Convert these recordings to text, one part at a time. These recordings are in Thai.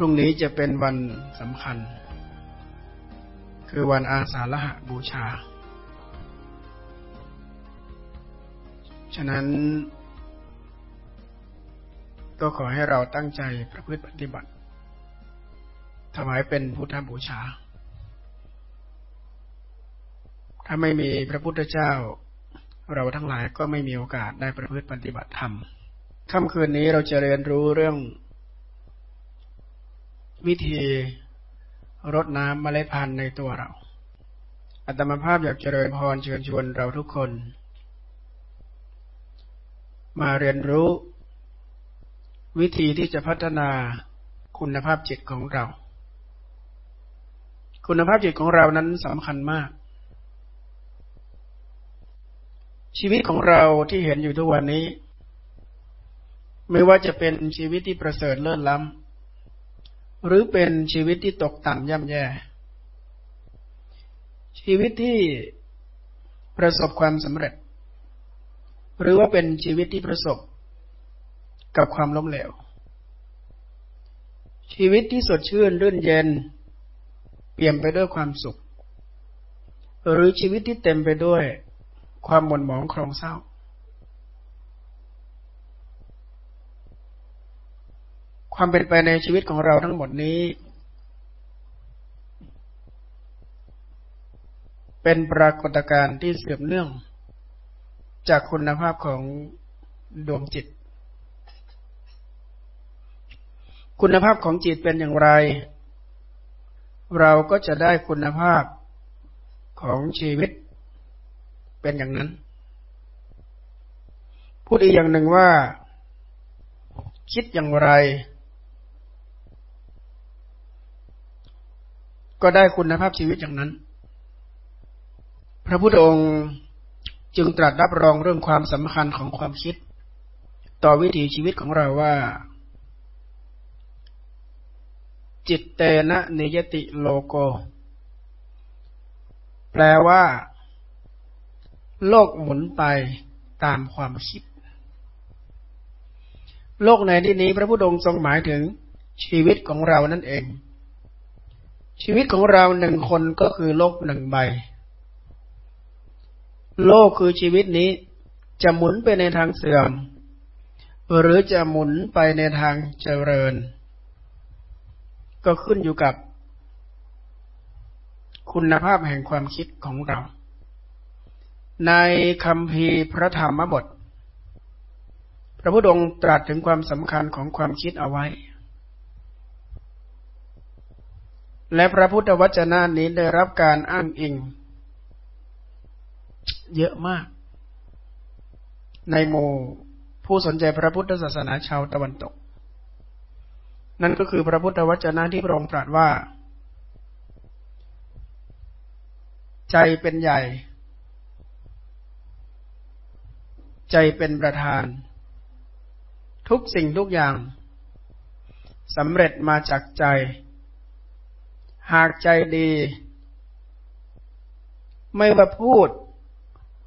พรุ่งนี้จะเป็นวันสำคัญ คือวันอาสาฬหะบูชา ฉะนั้น ก็ขอให้เราตั้งใจประพฤติปฏิบัติถวายเป็นพุทธบูชา ถ้าไม่มีพระพุทธเจ้า เราทั้งหลายก็ไม่มีโอกาสได้ประพฤติปฏิบัติธรรม ค่ำคืนนี้เราจะเรียนรู้เรื่อง วิธีรดน้ำเมล็ดพันธุ์ในตัวเรา อัตมาภาพอยากเจริญพรเชิญชวนเราทุกคน มาเรียนรู้ วิธีที่จะพัฒนาคุณภาพจิตของเรา คุณภาพจิตของเรานั้นสำคัญมาก ชีวิตของเราที่เห็นอยู่ทุกวันนี้ ไม่ว่าจะเป็นชีวิตที่ประเสริฐเลิศล้ำ หรือเป็นชีวิตที่ตกต่ำย่ำแย่ ชีวิตที่ประสบความสำเร็จ หรือว่าเป็นชีวิตที่ประสบกับความล้มเหลว ชีวิตที่สดชื่นรื่นเย็น เปี่ยมไปด้วยความสุข หรือชีวิตที่เต็มไปด้วยความหม่นหมองครองเศร้า ความเป็นไปในชีวิตของเราทั้งหมดนี้ เป็นปรากฏการณ์ที่เสื่อมเนื่อง จากคุณภาพของดวงจิต คุณภาพของจิตเป็นอย่างไร เราก็จะได้คุณภาพของชีวิตเป็นอย่างนั้น พูดอีกอย่างหนึ่งว่า คิดอย่างไร ก็ได้คุณภาพชีวิตอย่างนั้น พระพุทธองค์จึงตรัสรับรองเรื่องความสำคัญของความคิด ต่อวิถีชีวิตของเราว่า จิตเตนะนิยติโลโก แปลว่า โลกหมุนไปตามความคิด โลกในที่นี้พระพุทธองค์ทรงหมายถึงชีวิตของเรานั่นเอง ชีวิตของเราหนึ่งคนก็คือโลกหนึ่งใบ โลกคือชีวิตนี้ จะหมุนไปในทางเสื่อม หรือจะหมุนไปในทางเจริญ ก็ขึ้นอยู่กับ คุณภาพแห่งความคิดของเรา ในคำพีพระธรรมบท พระพุทธองค์ตรัสถึงความสำคัญของความคิดเอาไว้ และพระพุทธวจนะนี้ได้รับการอ้างอิง เยอะมาก ในโมผู้สนใจพระพุทธศาสนาชาวตะวันตก นั่นก็คือพระพุทธวจนะที่พระองค์ตรัสว่า ใจเป็นใหญ่ ใจเป็นประธาน ทุกสิ่งทุกอย่างสำเร็จมาจากใจ หากใจดี ไม่ว่าพูด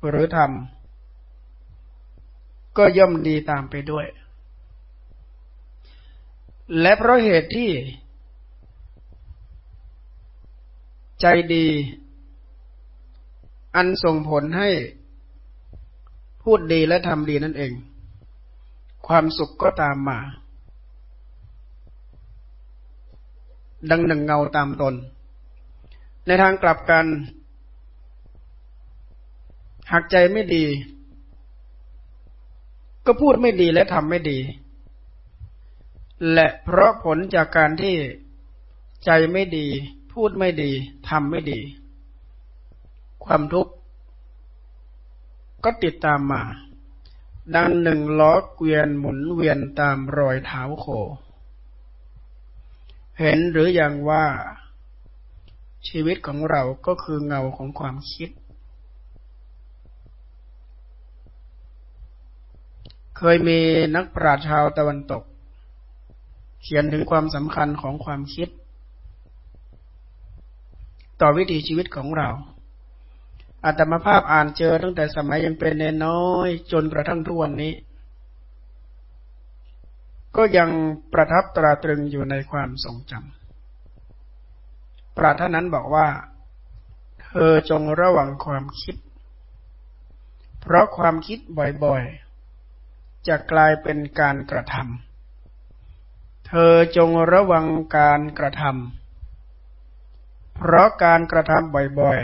หรือทำก็ย่อมดีตามไปด้วย และเพราะเหตุที่ ใจดี อันส่งผลให้พูดดีและทำดีนั่นเอง ความสุขก็ตามมา ดังหนึ่งเงาตามตน ในทางกลับกัน หากใจไม่ดี ก็พูดไม่ดีและทำไม่ดี และเพราะผลจากการที่ใจไม่ดี พูดไม่ดีทำไม่ดี ความทุกข์ก็ติดตามมา ดังหนึ่งล้อเกวียนหมุนเวียนตามรอยเท้าโค เห็นหรืออยังว่าชีวิตของเราก็คือเงาของความคิด เคยมีนักปราชญ์ชาวตะวันตก เขียนถึงความสำคัญของความคิด ต่อวิถีชีวิตของเราอาตมาภาพอ่านเจอตั้งแต่สมัยยังเป็นน้อย จนกระทั่งทุกวันนี้ ก็ยังประทับตราตรึงอยู่ในความทรงจำปราท่านนั้นบอกว่า เธอจงระวังความคิด เพราะความคิดบ่อยๆ จะกลายเป็นการกระทำ เธอจงระวังการกระทำ เพราะการกระทำบ่อย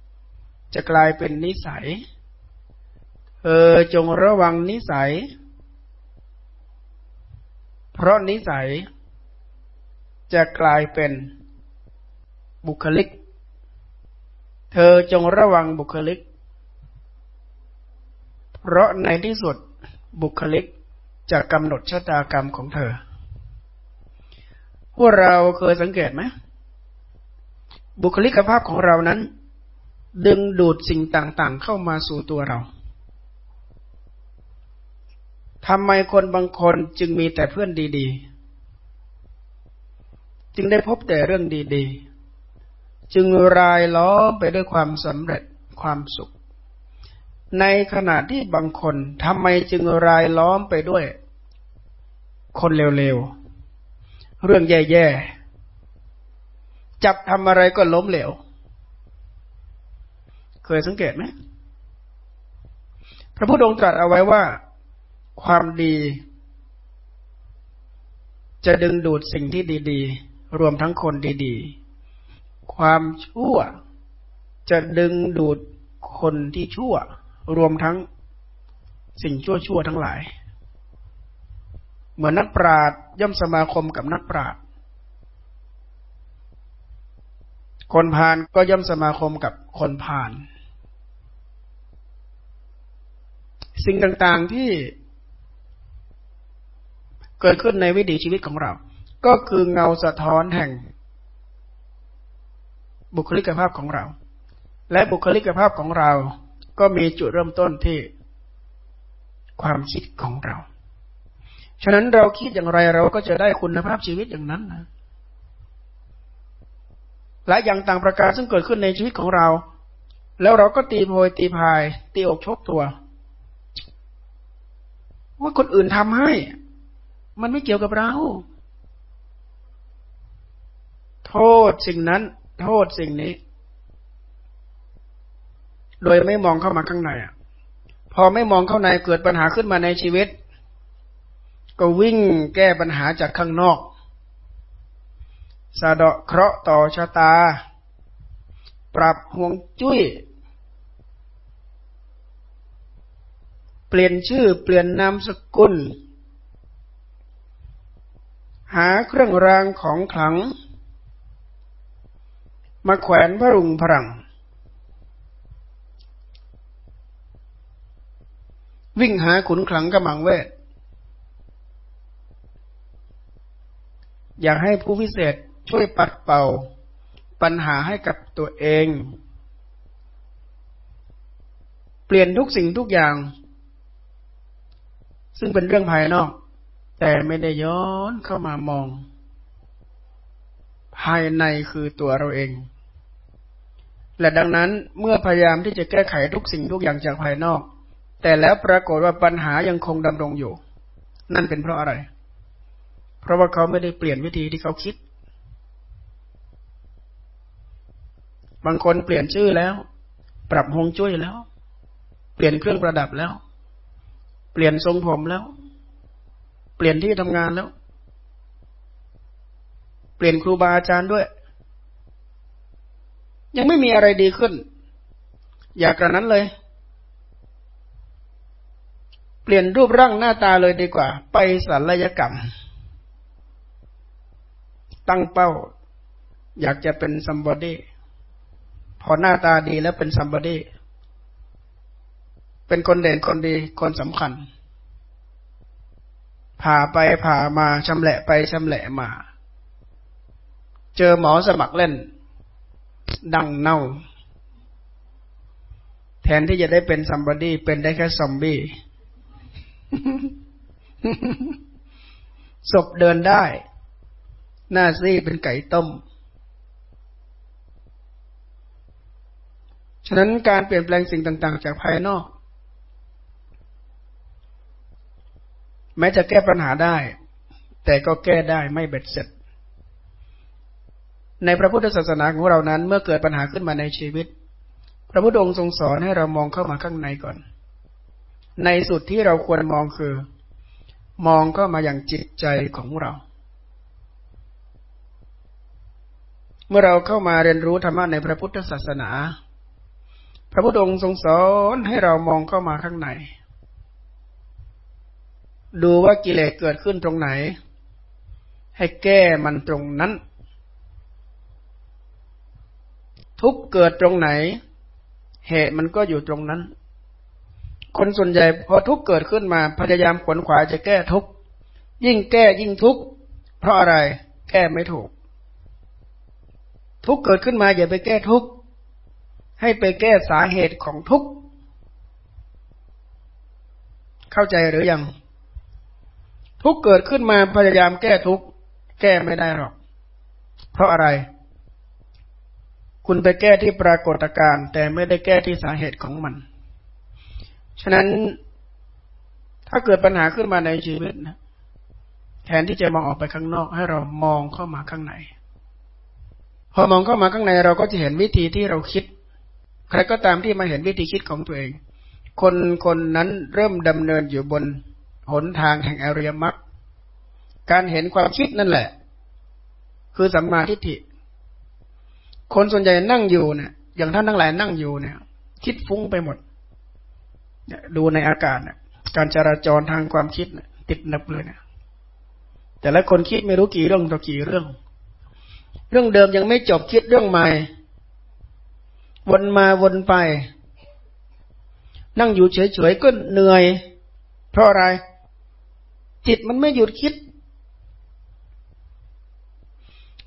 ๆ จะกลายเป็นนิสัย เธอจงระวังนิสัยเพราะนิสัยจะกลายเป็นบุคลิก เธอจงระวังบุคลิก เพราะในที่สุดบุคลิกจะกำหนดชะตากรรมของเธอ พวกเราเคยสังเกตไหม บุคลิกภาพของเรานั้น ดึงดูดสิ่งต่างๆเข้ามาสู่ตัวเรา ทำไมคนบางคนจึงมีแต่เพื่อนดีๆ จึงได้พบแต่เรื่องดีๆ จึงรายล้อมไปด้วยความสำเร็จความสุข ในขณะที่บางคนทำไมจึงรายล้อมไปด้วย คนเร็วๆ เรื่องแย่ๆ จับทำอะไรก็ล้มเหลว เคยสังเกตไหมพระพุทธองค์ตรัสเอาไว้ว่า ความดี จะดึงดูดสิ่งที่ดี ๆ รวมทั้งคนดี ๆ ความชั่ว จะดึงดูดคนที่ชั่ว รวมทั้งสิ่งชั่วๆทั้งหลาย เหมือนนักปราดย่อมสมาคมกับนักปราดคนพาลก็ย่อมสมาคมกับคนพาลสิ่งต่างๆที่ กิดขึ้นในวิถีชีวิตของเรา ก็คือเงาสะท้อนแห่ง บุคลิกภาพของเรา และบุคลิกภาพของเรา ก็มีจุดเริ่มต้นที่ความคิดของเรา ฉะนั้นเราคิดอย่างไรเราก็จะได้คุณภาพชีวิตอย่างนั้นนะและอย่างต่างประการซึ่งเกิดขึ้นในชีวิตของเรา แล้วเราก็ตีโพยตีพาย ตีอกชกตัว ว่าคนอื่นทำให้ มันไม่เกี่ยวกับเรา โทษสิ่งนั้น โทษสิ่งนี้ โดยไม่มองเข้ามาข้างในอะ พอไม่มองเข้าในเกิดปัญหาขึ้นมาในชีวิต ก็วิ่งแก้ปัญหาจากข้างนอกสะเดาะเคราะห์ต่อชะตา ปรับห่วงจุ้ย เปลี่ยนชื่อเปลี่ยนนามสกุล หาเครื่องรางของขลัง มาแขวนพระรุงพรัง วิ่งหาขุนขลังกำมังเวท อยากให้ผู้พิเศษช่วยปัดเป่า ปัญหาให้กับตัวเอง เปลี่ยนทุกสิ่งทุกอย่าง ซึ่งเป็นเรื่องภายนอก แต่ไม่ได้ย้อนเข้ามามอง ภายในคือตัวเราเอง และดังนั้นเมื่อพยายามที่จะแก้ไขทุกสิ่งทุกอย่างจากภายนอก แต่แล้วปรากฏว่าปัญหายังคงดำรงอยู่ นั่นเป็นเพราะอะไร เพราะว่าเขาไม่ได้เปลี่ยนวิธีที่เขาคิด บางคนเปลี่ยนชื่อแล้ว ปรับฮงจุ้ยแล้ว เปลี่ยนเครื่องประดับแล้ว เปลี่ยนทรงผมแล้ว เปลี่ยนที่ทำงานแล้ว เปลี่ยนครูบาอาจารย์ด้วย ยังไม่มีอะไรดีขึ้น อย่ากระนั้นเลย เปลี่ยนรูปร่างหน้าตาเลยดีกว่า ไปศัลยกรรม ตั้งเป้า อยากจะเป็น somebody พอหน้าตาดีแล้วเป็น somebodyเป็นคนเด่นคนดีคนสำคัญ ผ่าไปผ่ามาชำแหละไปชำแหละมา เจอหมอสมัครเล่น ดังเน่า แทนที่จะได้เป็นซัมบอดี้เป็นได้แค่ซอมบี้ศพเดินได้ หน้าซี่เป็นไก่ต้ม ฉะนั้นการเปลี่ยนแปลงสิ่งต่าง ๆ จากภายนอก แม้จะแก้ปัญหาได้ แต่ก็แก้ได้ไม่เบ็ดเสร็จ ในพระพุทธศาสนาของเรานั้น เมื่อเกิดปัญหาขึ้นมาในชีวิต พระพุทธองค์ทรงสอนให้เรามองเข้ามาข้างในก่อน ในสุดที่เราควรมองคือ มองเข้ามาอย่างจิตใจของเรา เมื่อเราเข้ามาเรียนรู้ธรรมะในพระพุทธศาสนา พระพุทธองค์ทรงสอนให้เรามองเข้ามาข้างใน ดูว่ากิเลสเกิดขึ้นตรงไหน ให้แก้มันตรงนั้น ทุกเกิดตรงไหน เหตุมันก็อยู่ตรงนั้น คนส่วนใหญ่พอทุกเกิดขึ้นมาพยายามขวนขวายจะแก้ทุกยิ่งแก้ยิ่งทุกเพราะอะไร แก้ไม่ถูก ทุกเกิดขึ้นมาอย่าไปแก้ทุกให้ไปแก้สาเหตุของทุกเข้าใจหรือยัง ทุกเกิดขึ้นมาพยายามแก้ทุกแก้ไม่ได้หรอก เพราะอะไร คุณไปแก้ที่ปรากฏการณ์แต่ไม่ได้แก้ที่สาเหตุของมัน ฉะนั้นถ้าเกิดปัญหาขึ้นมาในชีวิตนะแทนที่จะมองออกไปข้างนอก ให้เรามองเข้ามาข้างใน พอมองเข้ามาข้างในเราก็จะเห็นวิธีที่เราคิด ใครก็ตามที่มาเห็นวิธีคิดของตัวเอง คนคนนั้นเริ่มดำเนินอยู่บน หนทางแห่งอริยมรรคการเห็นความคิดนั่นแหละ คือสัมมาทิฏฐิ คนส่วนใหญ่นั่งอยู่เนี่ย อย่างท่านทั้งหลายนั่งอยู่เนี่ย คิดฟุ้งไปหมดดูในอากาศเนี่ยการจราจรทางความคิดเนี่ยติดนับเลยเนี่ยแต่ละคนคิดไม่รู้กี่เรื่องต่อกี่เรื่อง เรื่องเดิมยังไม่จบคิดเรื่องใหม่ วนมาวนไป นั่งอยู่เฉยๆก็เหนื่อย เพราะอะไร จิตมันไม่หยุดคิด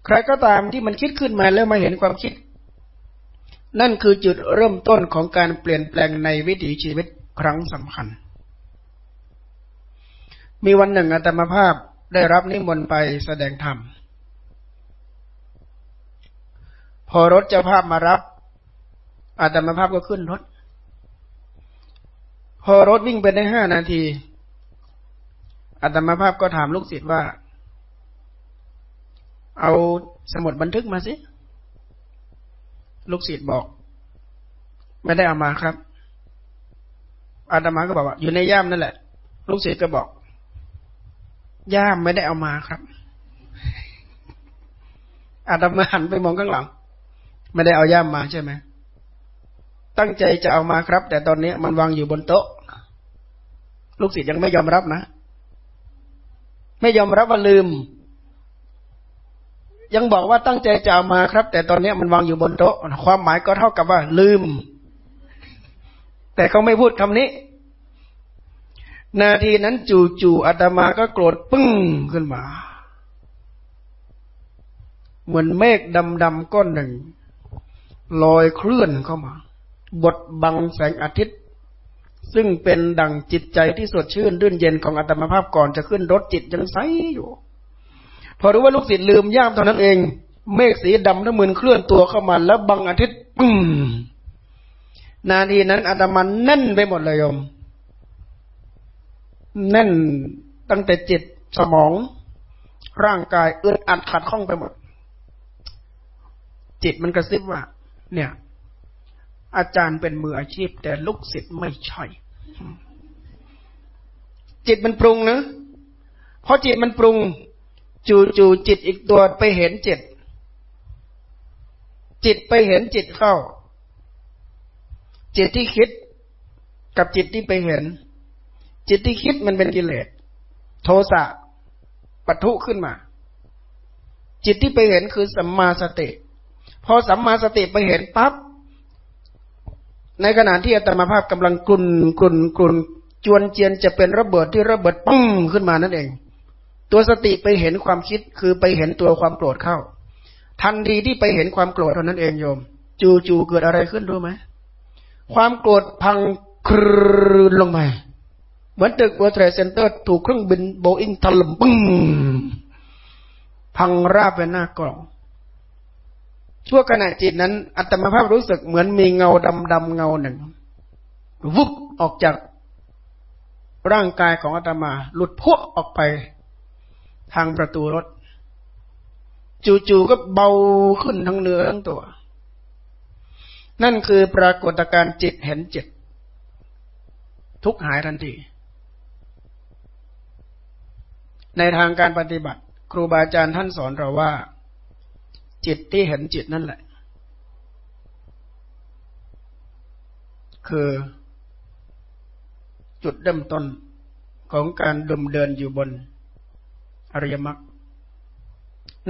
ใครก็ตามที่มันคิดขึ้นมาแล้วมาเห็นความคิด นั่นคือจุดเริ่มต้นของการเปลี่ยนแปลงในวิถีชีวิตครั้งสำคัญ มีวันหนึ่งอาตมาภาพได้รับนิมนต์ไปแสดงธรรม พอรถเจ้าภาพมารับอาตมาภาพก็ขึ้นรถ พอรถวิ่งไปได้ห้านาที อาตมาภาพก็ถามลูกศิษย์ว่า เอาสมุดบันทึกมาสิ ลูกศิษย์บอก ไม่ได้เอามาครับ อาตมาก็บอกว่า อยู่ในย่ามนั่นแหละ ลูกศิษย์ก็บอก ย่ามไม่ได้เอามาครับ อาตมาหันไปมองข้างหลัง ไม่ได้เอาย่ามมาใช่ไหม ตั้งใจจะเอามาครับ แต่ตอนนี้มันวางอยู่บนโต๊ะ ลูกศิษย์ยังไม่ยอมรับนะ ไม่ยอมรับว่าลืม ยังบอกว่าตั้งใจจะเอามาครับ แต่ตอนนี้มันวางอยู่บนโต๊ะ ความหมายก็เท่ากับว่า ลืม แต่เขาไม่พูดคำนี้ นาทีนั้นจู่ๆอาตมาก็โกรธปึ้งขึ้นมา เหมือนเมฆดำๆก้อนหนึ่งลอยเคลื่อนเข้ามา บดบังแสงอาทิตย์ ซึ่งเป็นดังจิตใจที่สดชื่น รื่นเย็นของอัตมภาพก่อนจะขึ้นรถจิตยังใสอยู่ พอรู้ว่าลูกศิษย์ลืมย่ามเท่านั้นเอง เมฆสีดำทั้งมือเคลื่อนตัวเข้ามาแล้วบังอาทิตย์ปึ้งนาทีนั้นอาตมันแน่นไปหมดเลยโยม แน่นตั้งแต่จิตสมอง ร่างกายอึดอัดขัดข้องไปหมด จิตมันกระซิบว่า เนี่ย อาจารย์เป็นมืออาชีพ แต่ลูกศิษย์ไม่ใช่ จิตมันปรุงนะเพราะจิตมันปรุง จู่จู่จิตอีกตัวไปเห็นจิต จิตไปเห็นจิตเข้า จิตที่คิดกับจิตที่ไปเห็น จิตที่คิดมันเป็นกิเลสโทสะปะทุขึ้นมา จิตที่ไปเห็นคือสัมมาสติ พอสัมมาสติไปเห็นปั๊บ ในขณะที่อาตมาภาพกำลังกลุ่นกลุ่นกลุ่นจวนเจียนจะเป็นระเบิดที่ระเบิดปุ้งขึ้นมานั่นเอง ตัวสติไปเห็นความคิดคือไปเห็นตัวความโกรธเข้า ทันทีที่ไปเห็นความโกรธเท่านั้นเองโยม จูจูเกิดอะไรขึ้นรู้ไหมความโกรธพังครืนลงไปเหมือนตึก World Trade Center ถูกเครื่องบินโบอิ้งถล่มปึ้งพังราบไปหน้ากลอง ชั่วขณะจิตนั้น อาตมาภาพรู้สึกเหมือนมีเงาดำๆเงาหนึ่งวูบออกจากร่างกายของอาตมา หลุดพวกออกไปทางประตูรถ จู่ๆก็เบาขึ้นทั้งเนื้อทั้งตัว นั่นคือปรากฏการณ์จิตเห็นจิต ทุกหายทันที ในทางการปฏิบัติ ครูบาอาจารย์ท่านสอนเราว่า จิตที่เห็นจิตนั่นแหละ คือจุดเริ่มต้นของการดมเดินอยู่บนอริยมรรค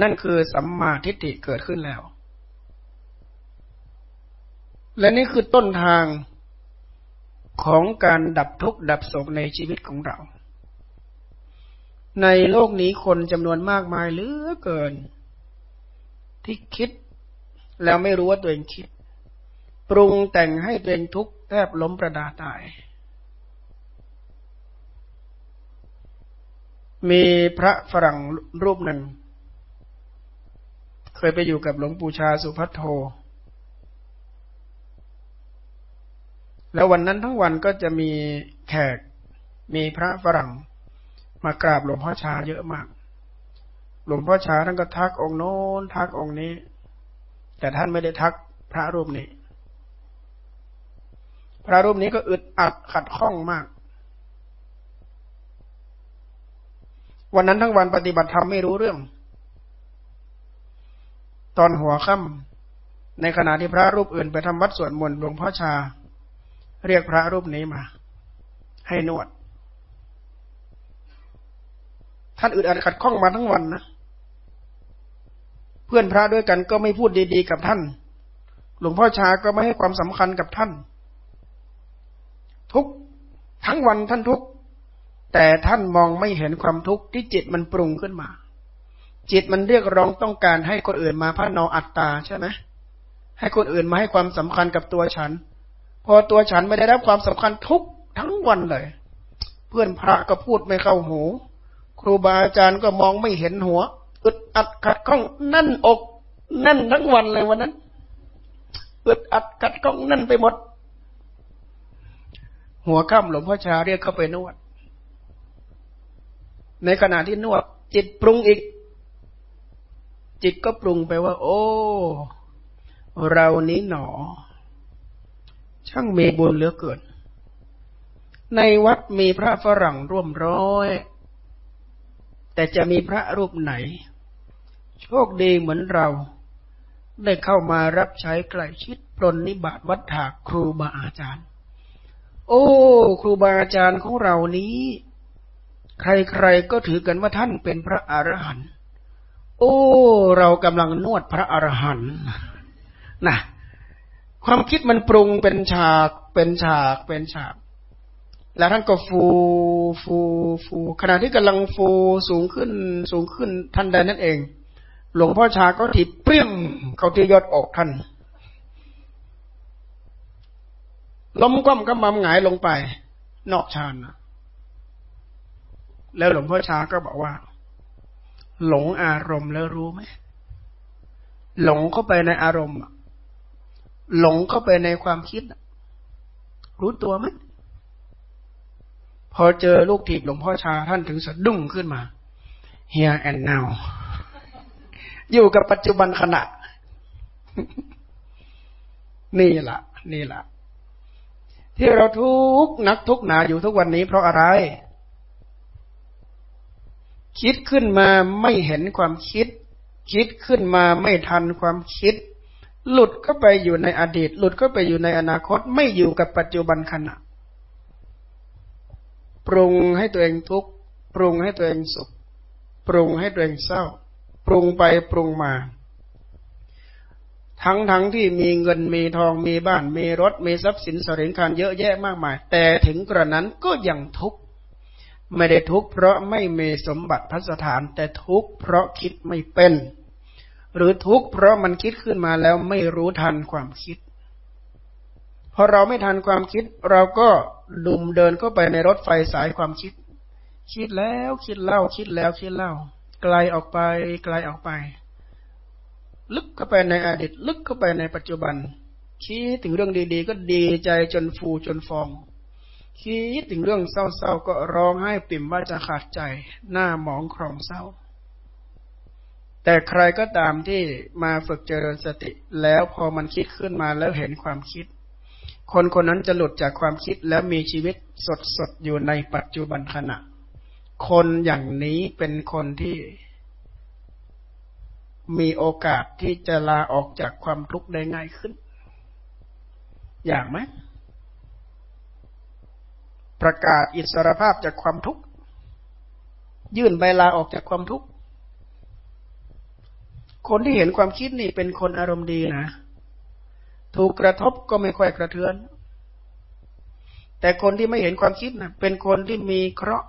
นั่นคือสัมมาทิฏฐิเกิดขึ้นแล้ว และนี่คือต้นทางของการดับทุกข์ดับโศกในชีวิตของเรา ในโลกนี้คนจำนวนมากมายเหลือเกิน ที่คิด แล้วไม่รู้ว่าตัวเองคิด ปรุงแต่งให้ตัวเองทุกข์แทบล้มประดาตาย มีพระฝรั่งรูปหนึ่ง เคยไปอยู่กับหลวงปู่ชาสุพัทโทแล้ววันนั้นทั้งวันก็จะมีแขก มีพระฝรั่ง มากราบหลวงพ่อชาเยอะมาก หลวงพ่อชาท่านก็ทักองค์โน้นทักองค์นี้ แต่ท่านไม่ได้ทักพระรูปนี้ พระรูปนี้ก็อึดอัดขัดข้องมาก วันนั้นทั้งวันปฏิบัติธรรมไม่รู้เรื่อง ตอนหัวค่ำในขณะที่พระรูปอื่นไปทำวัดสวดมนต์หลวงพ่อชา เรียกพระรูปนี้มา ให้นวดท่านอึดอัดขัดข้องมาทั้งวันนะ เพื่อนพระด้วยกันก็ไม่พูดดีๆกับท่าน หลวงพ่อชาก็ไม่ให้ความสำคัญกับท่าน ทุกทั้งวันท่านทุกแต่ท่านมองไม่เห็นความทุกข์ที่จิตมันปรุงขึ้นมา จิตมันเรียกร้องต้องการให้คนอื่นมาพระนออัตตาใช่ไหมให้คนอื่นมาให้ความสำคัญกับตัวฉัน พอตัวฉันไม่ได้รับความสำคัญทุกทั้งวันเลย เพื่อนพระก็พูดไม่เข้าหู ครูบาอาจารย์ก็มองไม่เห็นหัว อึดอัดขัดข้องนั่นอกนั่นทั้งวันเลยวันนั้นอึดอัดขัดข้องนั่นไปหมด หัวค่ำหลวงพ่อชาเรียกเข้าไปนวด ในขณะที่นวด จิตปรุงอีก จิตก็ปรุงไปว่า โอ้ เรานี้หนอ ช่างมีบุญเหลือเกิน ในวัดมีพระฝรั่งร่วมร้อย แต่จะมีพระรูปไหน โชคดีเหมือนเรา ได้เข้ามารับใช้ใกล้ชิดปรนนิบาตวัฏถาครูบาอาจารย์ โอ้ ครูบาอาจารย์ของเรานี้ ใครๆก็ถือกันว่าท่านเป็นพระอรหันต์โอ้ เรากำลังนวดพระอรหันต์นะความคิดมันปรุงเป็นฉากเป็นฉากเป็นฉาก แล้วท่านก็ฟูฟูฟูขณะที่กำลังฟูสูงขึ้นสูงขึ้นทันใดนั่นเอง หลวงพ่อชาก็ถีบเปรี้ยงเขาที่ยอดอกท่านล้มก้มก็มัมหงายลงไป นอกชานนะแล้วหลวงพ่อชาก็บอกว่า หลงอารมณ์แล้วรู้ไหมหลงเข้าไปในอารมณ์หลงเข้าไปในความคิด รู้ตัวไหม พอเจอลูกถีบหลวงพ่อชาท่านถึงสะดุ้งขึ้นมา here and now อยู่กับปัจจุบันขณะ นี่แหละนี่แหละที่เราทุกนักทุกหนาอยู่ทุกวันนี้เพราะอะไร คิดขึ้นมาไม่เห็นความคิด คิดขึ้นมาไม่ทันความคิด หลุดเข้าไปอยู่ในอดีต หลุดเข้าไปอยู่ในอนาคต ไม่อยู่กับปัจจุบันขณะ ปรุงให้ตัวเองทุกข์ปรุงให้ตัวเองสุข ปรุงให้ตัวเองเศร้า ปรุงไปปรุงมา ทั้งทั้งที่มีเงินมีทองมีบ้าน มีรถมีทรัพย์สินสริงคารเยอะแยะมากมาย แต่ถึงกระนั้นก็ยังทุกข์ไม่ได้ทุกข์เพราะไม่มีสมบัติพัสถาน แต่ทุกข์เพราะคิดไม่เป็น หรือทุกข์เพราะมันคิดขึ้นมาแล้วไม่รู้ทันความคิด อเราไม่ทันความคิด เราก็ดุมเดินเข้าไปในรถไฟสายความคิด คิดแล้วคิดเล่าคิดแล้วคิดเล่า ไกลออกไปไกลออกไป ลึกเข้าไปในอดีตลึกเข้าไปในปัจจุบัน คิดถึงเรื่องดีๆ ก็ดีใจจนฟูจนฟอง คิดถึงเรื่องเศร้าๆก็ร้องไห้ปิ่มว่าจะขาดใจ หน้าหมองครองเศร้า แต่ใครก็ตามที่มาฝึกเจริญสติ แล้วพอมันคิดขึ้นมาแล้วเห็นความคิด คนคนนั้นจะหลุดจากความคิดแล้วมีชีวิตสดสดอยู่ในปัจจุบันขณะ คนอย่างนี้เป็นคนที่มีโอกาสที่จะลาออกจากความทุกข์ได้ง่ายขึ้น อยากไหม ประกาศอิสรภาพจากความทุกข์ ยื่นใบลาออกจากความทุกข์ คนที่เห็นความคิดนี่เป็นคนอารมณ์ดีนะ ถูกกระทบก็ไม่ค่อยกระเทือน แต่คนที่ไม่เห็นความคิดนะเป็นคนที่มีเคราะห์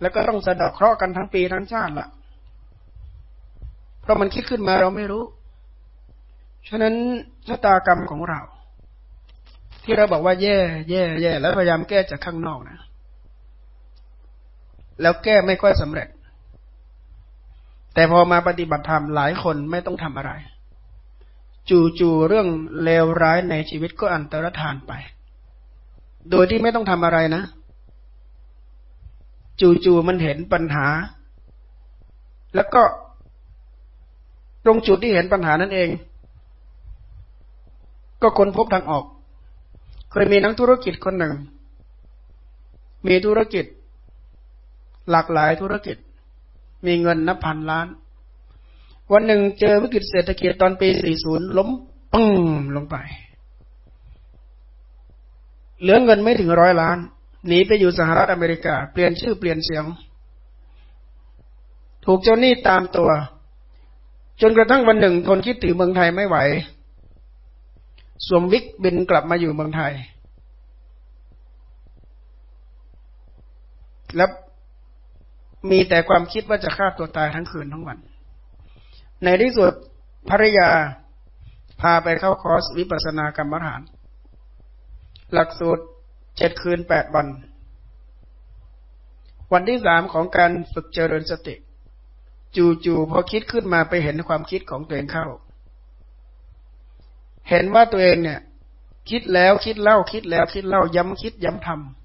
แล้วก็ต้องสะดอกเคราะห์กันทั้งปีทั้งชาติละเพราะมันคิดขึ้นมาเราไม่รู้ ฉะนั้นชะตากรรมของเรา ที่เราบอกว่าแย่ แย่ แย่ แล้วพยายามแก้จากข้างนอกนะ แล้วแก้ไม่ค่อยสำเร็จแต่พอมาปฏิบัติธรรมหลายคนไม่ต้องทำอะไร จู่ๆเรื่องเลวร้ายในชีวิตก็อันตรธานไป โดยที่ไม่ต้องทำอะไรนะ จู่ๆมันเห็นปัญหา แล้วก็ ตรงจุดที่เห็นปัญหานั่นเอง ก็ค้นพบทางออก เคยมีนักธุรกิจคนหนึ่ง มีธุรกิจ หลากหลายธุรกิจ มีเงินนับพันล้าน วันหนึ่งเจอวิกฤตเศรษฐกิจตอนปี 40 ล้มปึ้งลงไป เหลือเงินไม่ถึงร้อยล้าน หนีไปอยู่สหรัฐอเมริกา เปลี่ยนชื่อเปลี่ยนเสียง ถูกเจ้าหนี้ตามตัว จนกระทั่งวันหนึ่งทนคิดถึงเมืองไทยไม่ไหว สวมวิกบินกลับมาอยู่เมืองไทย แล้วมีแต่ความคิดว่าจะฆ่าตัวตายทั้งคืนทั้งวัน ในที่สุดภรรยาพาไปเข้าคอร์สวิปัสสนากรรมฐาน หลักสูตรเจ็ดคืนแปดวัน วันที่สามของการฝึกเจริญสติ จู่ๆพอคิดขึ้นมาไปเห็นความคิดของตัวเองเข้า เห็นว่าตัวเองเนี่ย คิดแล้วคิดเล่าคิดแล้วคิดเล่าย้ำคิดย้ำทำ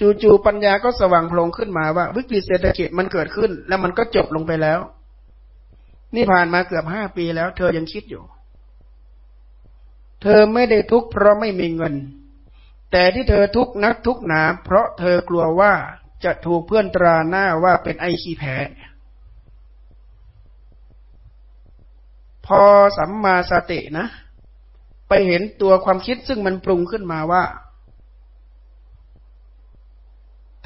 จู่ๆปัญญาก็สว่างโพลงขึ้นมาว่า วิกฤตเศรษฐกิจมันเกิดขึ้น แล้วมันก็จบลงไปแล้ว นี่ผ่านมาเกือบห้าปีแล้ว เธอยังคิดอยู่ เธอไม่ได้ทุกข์เพราะไม่มีเงิน แต่ที่เธอทุกข์นักทุกข์หนา เพราะเธอกลัวว่าจะถูกเพื่อนตราหน้าว่าเป็นไอขี้แพ้พอสัมมาสตินะ ไปเห็นตัวความคิดซึ่งมันปรุงขึ้นมาว่า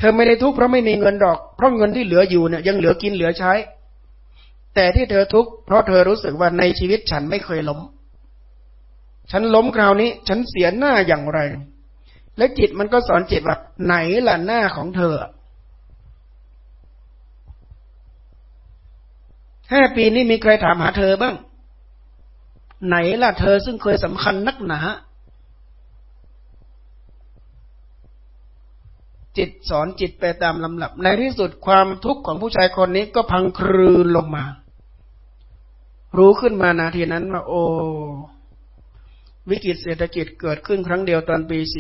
เธอไม่ได้ทุกข์เพราะไม่มีเงินดอก เพราะเงินที่เหลืออยู่เนี่ยยังเหลือกินเหลือใช้ แต่ที่เธอทุกข์เพราะเธอรู้สึกว่าในชีวิตฉันไม่เคยล้ม ฉันล้มคราวนี้ ฉันเสียหน้าอย่างไร และจิตมันก็สอนจิตว่าไหนล่ะหน้าของเธอห้าปีนี้มีใครถามหาเธอบ้าง ไหนล่ะเธอซึ่งเคยสำคัญนักหนา จิตสอนจิตไปตามลำดับ ในที่สุดความทุกข์ของผู้ชายคนนี้ก็พังคลืนลงมา รู้ขึ้นมานาทีนั้นว่าโอ้วิกฤตเศรษฐกิจเกิดขึ้นครั้งเดียวตอนปี 40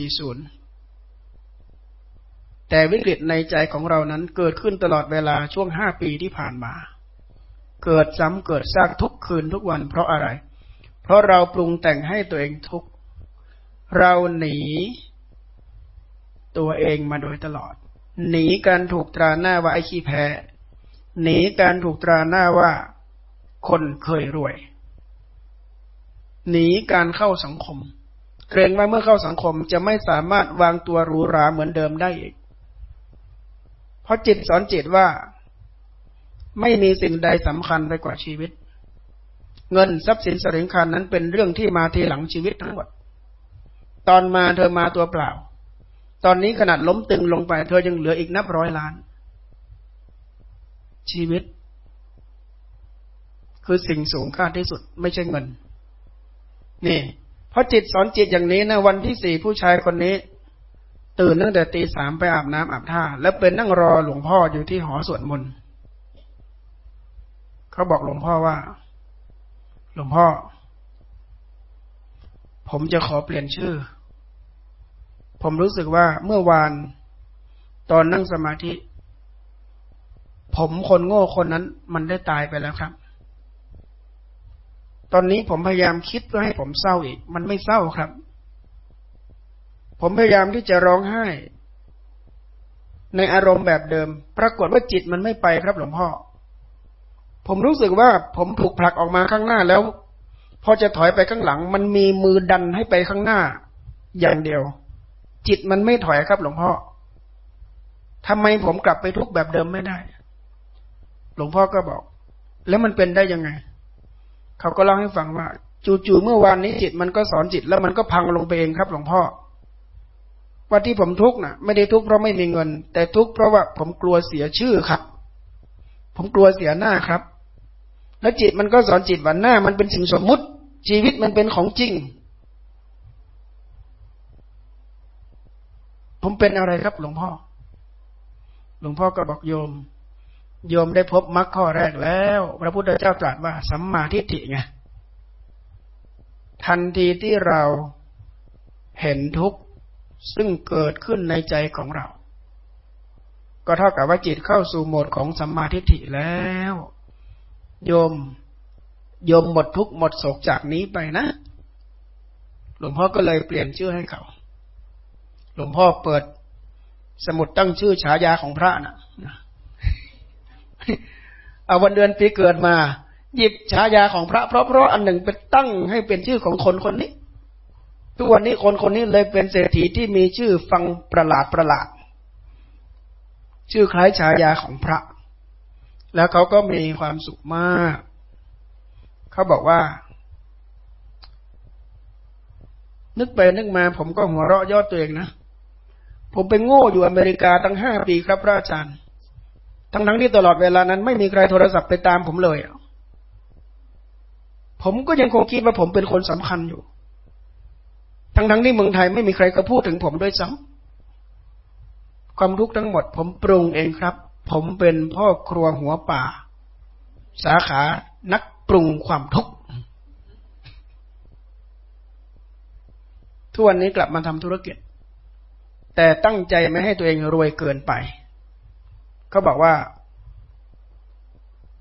แต่วิกฤตในใจของเรานั้นเกิดขึ้นตลอดเวลาช่วงห้าปีที่ผ่านมา เกิดซ้ำเกิดซากทุกคืนทุกวันเพราะอะไร เพราะเราปรุงแต่งให้ตัวเองทุกข์ เราหนี ตัวเองมาโดยตลอด หนีการถูกตราหน้าว่าไอ้ขี้แพ้ หนีการถูกตราหน้าว่าคนเคยรวย หนีการเข้าสังคม เกรงว่าเมื่อเข้าสังคมจะไม่สามารถวางตัวหรูหราเหมือนเดิมได้อีก เพราะจิตสอนจิตว่า ไม่มีสิ่งใดสำคัญไปกว่าชีวิต เงินทรัพย์สินสริงคารนั้นเป็นเรื่องที่มาทีหลังชีวิตทั้งหมด ตอนมาเธอมาตัวเปล่า ตอนนี้ขนาดล้มตึงลงไป เธอยังเหลืออีกนับร้อยล้าน ชีวิต คือสิ่งสูงค่าที่สุด ไม่ใช่เงิน นี่เพราะจิตสอนจิตอย่างนี้นะวันที่สี่ผู้ชายคนนี้ ตื่นตั้งแต่ตีสามไปอาบน้ำอาบท่า แล้วเป็นนั่งรอหลวงพ่ออยู่ที่หอสวดมนต์เขาบอกหลวงพ่อว่า หลวงพ่อ ผมจะขอเปลี่ยนชื่อ ผมรู้สึกว่าเมื่อวานตอนนั่งสมาธิ ผมคนโง่คนนั้น มันได้ตายไปแล้วครับ ตอนนี้ผมพยายามคิดเพื่อให้ผมเศร้าอีก มันไม่เศร้าครับ ผมพยายามที่จะร้องไห้ ในอารมณ์แบบเดิม ปรากฏว่าจิตมันไม่ไปครับหลวงพ่อ ผมรู้สึกว่าผมถูกผลักออกมาข้างหน้าแล้ว พอจะถอยไปข้างหลัง มันมีมือดันให้ไปข้างหน้า อย่างเดียว จิตมันไม่ถอยครับ หลวงพ่อทำไมผมกลับไปทุกแบบเดิมไม่ได้ หลวงพ่อก็บอก แล้วมันเป็นได้ยังไง เขาก็เล่าให้ฟังว่า จู่ๆเมื่อวานนี้จิตมันก็สอนจิตแล้วมันก็พังลงไปเองครับ หลวงพ่อว่าที่ผมทุกข์นะไม่ได้ทุกข์เพราะไม่มีเงิน แต่ทุกข์เพราะว่าผมกลัวเสียชื่อครับ ผมกลัวเสียหน้าครับ แล้วจิตมันก็สอนจิตว่าหน้ามันเป็นสิ่งสมมุติ ชีวิตมันเป็นของจริง ผมเป็นอะไรครับ หลวงพ่อ หลวงพ่อก็บอกโยม โยมได้พบมรรคข้อแรกแล้ว พระพุทธเจ้าตรัสว่าสัมมาทิฏฐิไงทันทีที่เราเห็นทุกข์ซึ่งเกิดขึ้นในใจของเรา ก็เท่ากับว่าจิตเข้าสู่โหมดของสัมมาทิฏฐิแล้ว โยม โยมหมดทุกข์หมดโศกจากนี้ไปนะ หลวงพ่อก็เลยเปลี่ยนชื่อให้เขา หลวงพ่อเปิด สมุดตั้งชื่อฉายาของพระนะเอาวันเดือนปีเกิดมา หยิบฉายาของพระเพราะเพราะอันหนึ่งเป็นตั้งให้เป็นชื่อของคนคนนี้ ทุกวันนี้คนคนนี้เลยเป็นเศรษฐีที่มีชื่อฟังประหลาดประหลาด ชื่อคล้ายฉายาของพระ แล้วเขาก็มีความสุขมาก เขาบอกว่า นึกไปนึกมาผมก็หัวเราะยอดตัวเองนะ ผมไปโง่อยู่อเมริกาตั้งห้าปีครับพระอาจารย์ ทั้งทั้งที่ตลอดเวลานั้น ไม่มีใครโทรศัพท์ไปตามผมเลย ผมก็ยังคงคิดว่าผมเป็นคนสำคัญอยู่ ทั้งทั้งที่เมืองไทยไม่มีใครก็พูดถึงผมด้วยซ้ำความทุกข์ทั้งหมด ผมปรุงเองครับ ผมเป็นพ่อครัวหัวป่า สาขานักปรุงความทุกข์ทุกวันนี้กลับมาทำธุรกิจ แต่ตั้งใจไม่ให้ตัวเองรวยเกินไป เขาบอกว่า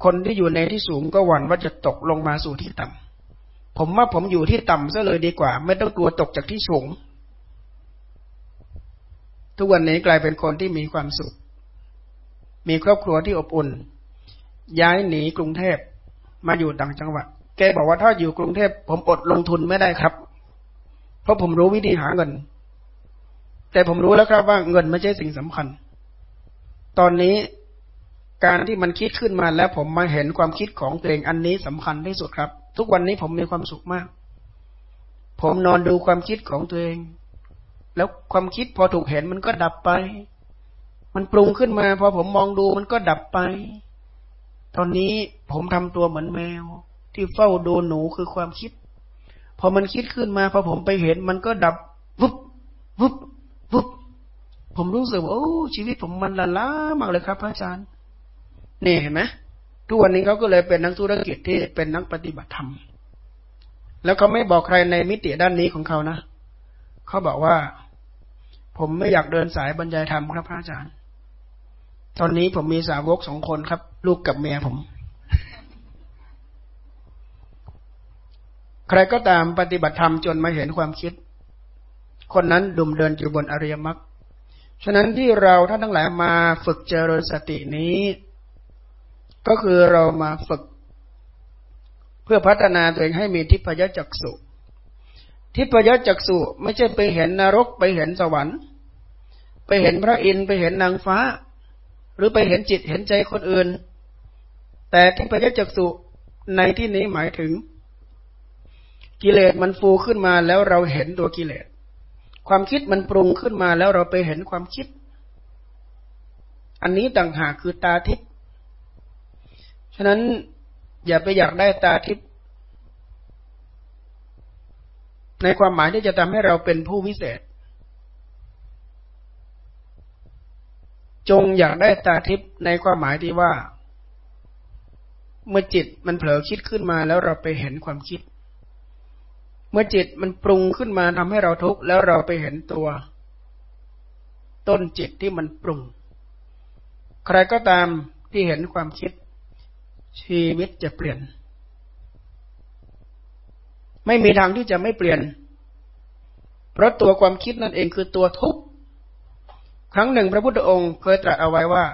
คนที่อยู่ในที่สูงก็หวั่นว่าจะตกลงมาสู่ที่ต่ำผมว่าผมอยู่ที่ต่ำซะเลยดีกว่า ไม่ต้องกลัวตกจากที่สูง ทุกวันนี้กลายเป็นคนที่มีความสุข มีครอบครัวที่อบอุ่น ย้ายหนีกรุงเทพมาอยู่ต่างจังหวัด แกบอกว่าถ้าอยู่กรุงเทพผมอดลงทุนไม่ได้ครับ เพราะผมรู้วิธีหาเงิน แต่ผมรู้แล้วครับว่าเงินไม่ใช่สิ่งสำคัญ ตอนนี้การที่มันคิดขึ้นมาแล้วผมมาเห็นความคิดของตัวเองอันนี้สำคัญที่สุดครับ ทุกวันนี้ผมมีความสุขมาก ผมนอนดูความคิดของตัวเอง แล้วความคิดพอถูกเห็นมันก็ดับไป มันปรุงขึ้นมา พอผมมองดูมันก็ดับไป ตอนนี้ผมทำตัวเหมือนแมว ที่เฝ้าดูหนูคือความคิด พอมันคิดขึ้นมาพอผมไปเห็นมันก็ดับวุบวุบ ผมรู้สึกว่าโอ้ชีวิตผมมันละล้ามากเลยครับพระอาจารย์นี่เห็นไหมทุกวันนี้เขาก็เลยเป็นนักธุรกิจที่เป็นนักปฏิบัติธรรม แล้วเขาไม่บอกใครในมิติด้านนี้ของเขานะเขาบอกว่า ผมไม่อยากเดินสายบรรยายธรรมครับพระอาจารย์ ตอนนี้ผมมีสาวกสองคนครับ ลูกกับเมียผม ใครก็ตามปฏิบัติธรรมจนมาเห็นความคิด คนนั้นดุมเดินอยู่บนอริยมรรค ฉะนั้นที่เราท่านทั้งหลายมาฝึกเจริญสตินี้ ก็คือเรามาฝึก เพื่อพัฒนาตัวเองให้มีทิพยจักษุทิพยจักษุไม่ใช่ไปเห็นนรกไปเห็นสวรรค์ ไปเห็นพระอินทร์ไปเห็นนางฟ้า หรือไปเห็นจิตเห็นใจคนอื่น แต่ทิพยจักษุในที่นี้หมายถึง กิเลสมันฟูขึ้นมาแล้วเราเห็นตัวกิเลส ความคิดมันปรุงขึ้นมาแล้วเราไปเห็นความคิด อันนี้ต่างหากคือตาทิพย์ฉะนั้นอย่าไปอยากได้ตาทิพย์ในความหมายที่จะทำให้เราเป็นผู้วิเศษ จงอยากได้ตาทิพย์ในความหมายที่ว่า เมื่อจิตมันเผลอคิดขึ้นมาแล้วเราไปเห็นความคิด เมื่อจิตมันปรุงขึ้นมาทำให้เราทุกข์แล้วเราไปเห็นตัว ต้นจิตที่มันปรุง ใครก็ตามที่เห็นความคิด ชีวิตจะเปลี่ยน ไม่มีทางที่จะไม่เปลี่ยน เพราะตัวความคิดนั่นเองคือตัวทุกข์ครั้งหนึ่งพระพุทธองค์เคยตรัสเอาไว้ว่า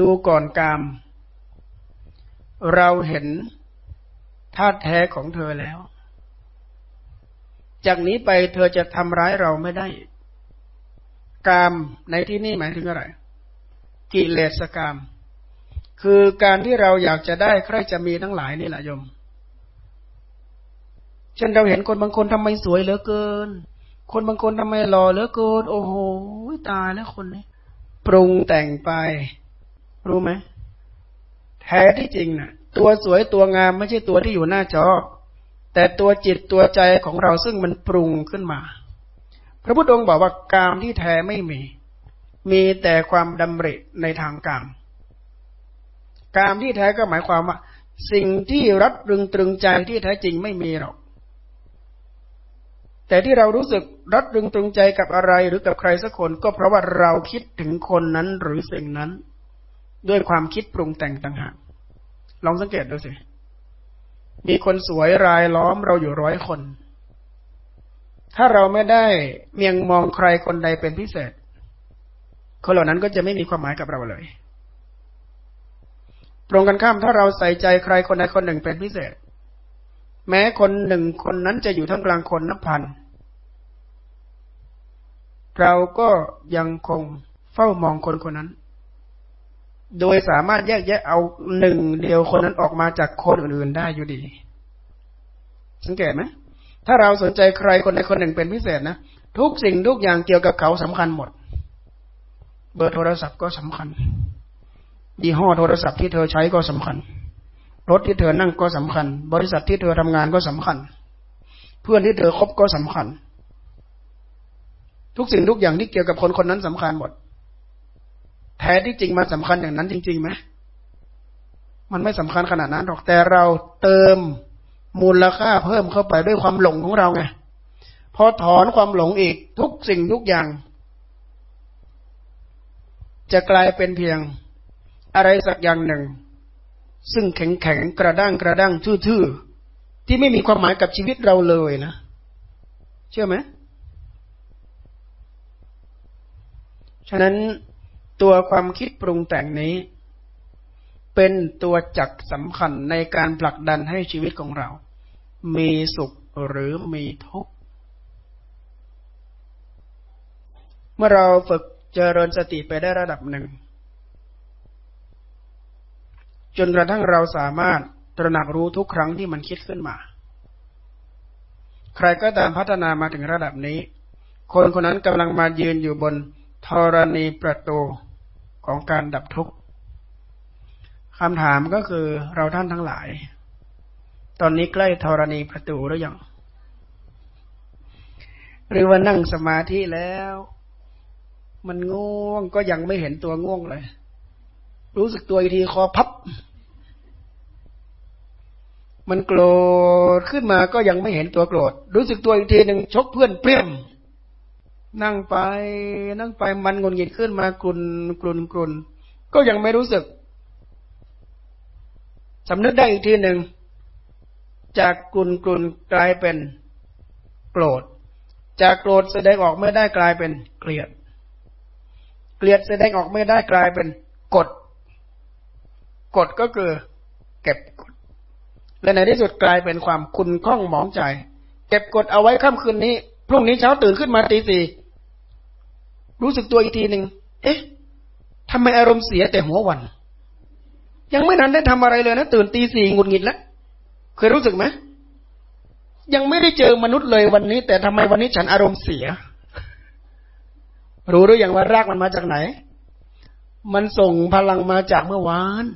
ดูก่อนกาม เราเห็นธาตุแท้ของเธอแล้ว จากนี้ไปเธอจะทำร้ายเราไม่ได้ กามในที่นี้หมายถึงอะไร กิเลสกาม คือการที่เราอยากจะได้ใครจะมีทั้งหลายนี่แหละโยม เช่นเราเห็นคนบางคนทำไมสวยเหลือเกิน คนบางคนทำไมหล่อเหลือเกิน โอ้โหตายแล้วคนนี้ปรุงแต่งไป รู้ไหม ท้ที่จริงนะ่ะตัวสวยตัวงามไม่ใช่ตัวที่อยู่หน้าจอ แต่ตัวจิตตัวใจของเราซึ่งมันปรุงขึ้นมา พระพุทธองค์บอกว่ากามที่แท้ไม่มี มีแต่ความดำริในทางกาม กามที่แท้ก็หมายความว่า สิ่งที่รัดรึงตรึงใจที่แท้จริงไม่มีหรอกแต่ที่เรารู้สึกรัดรึงตรึงใจกับอะไรหรือกับใครสักคนก็เพราะว่าเราคิดถึงคนนั้นหรือสิ่งนั้น ด้วยความคิดปรุงแต่งต่างหาก ลองสังเกตดูสิ มีคนสวยรายล้อมเราอยู่ร้อยคน ถ้าเราไม่ได้เมียงมองใครคนใดเป็นพิเศษ คนเหล่านั้นก็จะไม่มีความหมายกับเราเลยตรงกันข้ามถ้าเราใส่ใจใครคนใดคนหนึ่งเป็นพิเศษ แม้คนหนึ่งคนนั้นจะอยู่ท่ามกลางคนนับพัน เราก็ยังคงเฝ้ามองคนคนนั้น โดยสามารถแยกแยะเอาหนึ่งเดียวคนนั้นออกมาจากคนอื่นๆได้อยู่ดี สังเกตไหมถ้าเราสนใจใครคนใดคนหนึ่งเป็นพิเศษนะทุกสิ่งทุกอย่างเกี่ยวกับเขาสำคัญหมด เบอร์โทรศัพท์ก็สำคัญยี่ห้อโทรศัพท์ที่เธอใช้ก็สำคัญ รถที่เธอนั่งก็สำคัญ บริษัทที่เธอทำงานก็สำคัญ เพื่อนที่เธอคบก็สำคัญ ทุกสิ่งทุกอย่างที่เกี่ยวกับคนคนนั้นสำคัญหมด แท้ที่จริงมันสาคัญอย่างนั้นจริงๆไหมมันไม่สำคัญขนาดนั้นหรอกแต่เราเติมมูลค่าเพิ่มเข้าไปด้วยความหลงของเราไงพอถอนความหลงอีกทุกสิ่งทุกอย่าง จะกลายเป็นเพียงอะไรสักอย่างหนึ่ง ซึ่งแข็งแข็งกระด้างกระด้างทื่อๆที่ไม่มีความหมายกับชีวิตเราเลยนะเชื่อไหมฉะนั้น ตัวความคิดปรุงแต่งนี้ เป็นตัวจักสำคัญในการผลักดันให้ชีวิตของเรา มีสุขหรือมีทุกข์ เมื่อเราฝึกเจริญสติไปได้ระดับหนึ่ง จนกระทั่งเราสามารถตระหนักรู้ทุกครั้งที่มันคิดขึ้นมา ใครก็ตามพัฒนามาถึงระดับนี้ คนคนนั้นกำลังมายืนอยู่บนธรณีประตู ของการดับทุกข์คำถามก็คือเราท่านทั้งหลาย ตอนนี้ใกล้ธรณีประตูหรือยังหรือว่านั่งสมาธิแล้ว มันง่วงก็ยังไม่เห็นตัวง่วงเลย รู้สึกตัวอีกทีคอพับ มันโกรธขึ้นมาก็ยังไม่เห็นตัวโกรธ รู้สึกตัวอีกทีหนึ่งชกเพื่อนเปรี้ยม นั่งไป นั่งไปมันงนงิดขึ้นมากลุนกลุนกลุนก็ยังไม่รู้สึกสำนึกได้อีกทีหนึ่ง จากกลุนกลุนกลายเป็น โกรธ จากโกรธแสดงออกไม่ได้กลายเป็นเกลียด เกลียดแสดงออกไม่ได้กลายเป็นกดกดก็คือ เก็บกด และในที่สุดกลายเป็นความคุณข้องหมองใจ เก็บกดเอาไว้ค่ำคืนนี้ พรุ่งนี้เช้าตื่นขึ้นมาตีสี่ รู้สึกตัวอีกทีหนึ่งเอ๊ะทำไมอารมณ์เสียแต่หัววัน ยังไม่นันได้ทำอะไรเลยนะ ตื่นตีสี่งุดหงิดแล้วเคยรู้สึกไหมยังไม่ได้เจอมนุษย์เลยวันนี้ แต่ทำไมวันนี้ฉันอารมณ์เสีย รู้หรือยังว่ารากมันมาจากไหน มันส่งพลังมาจากเมื่อวาน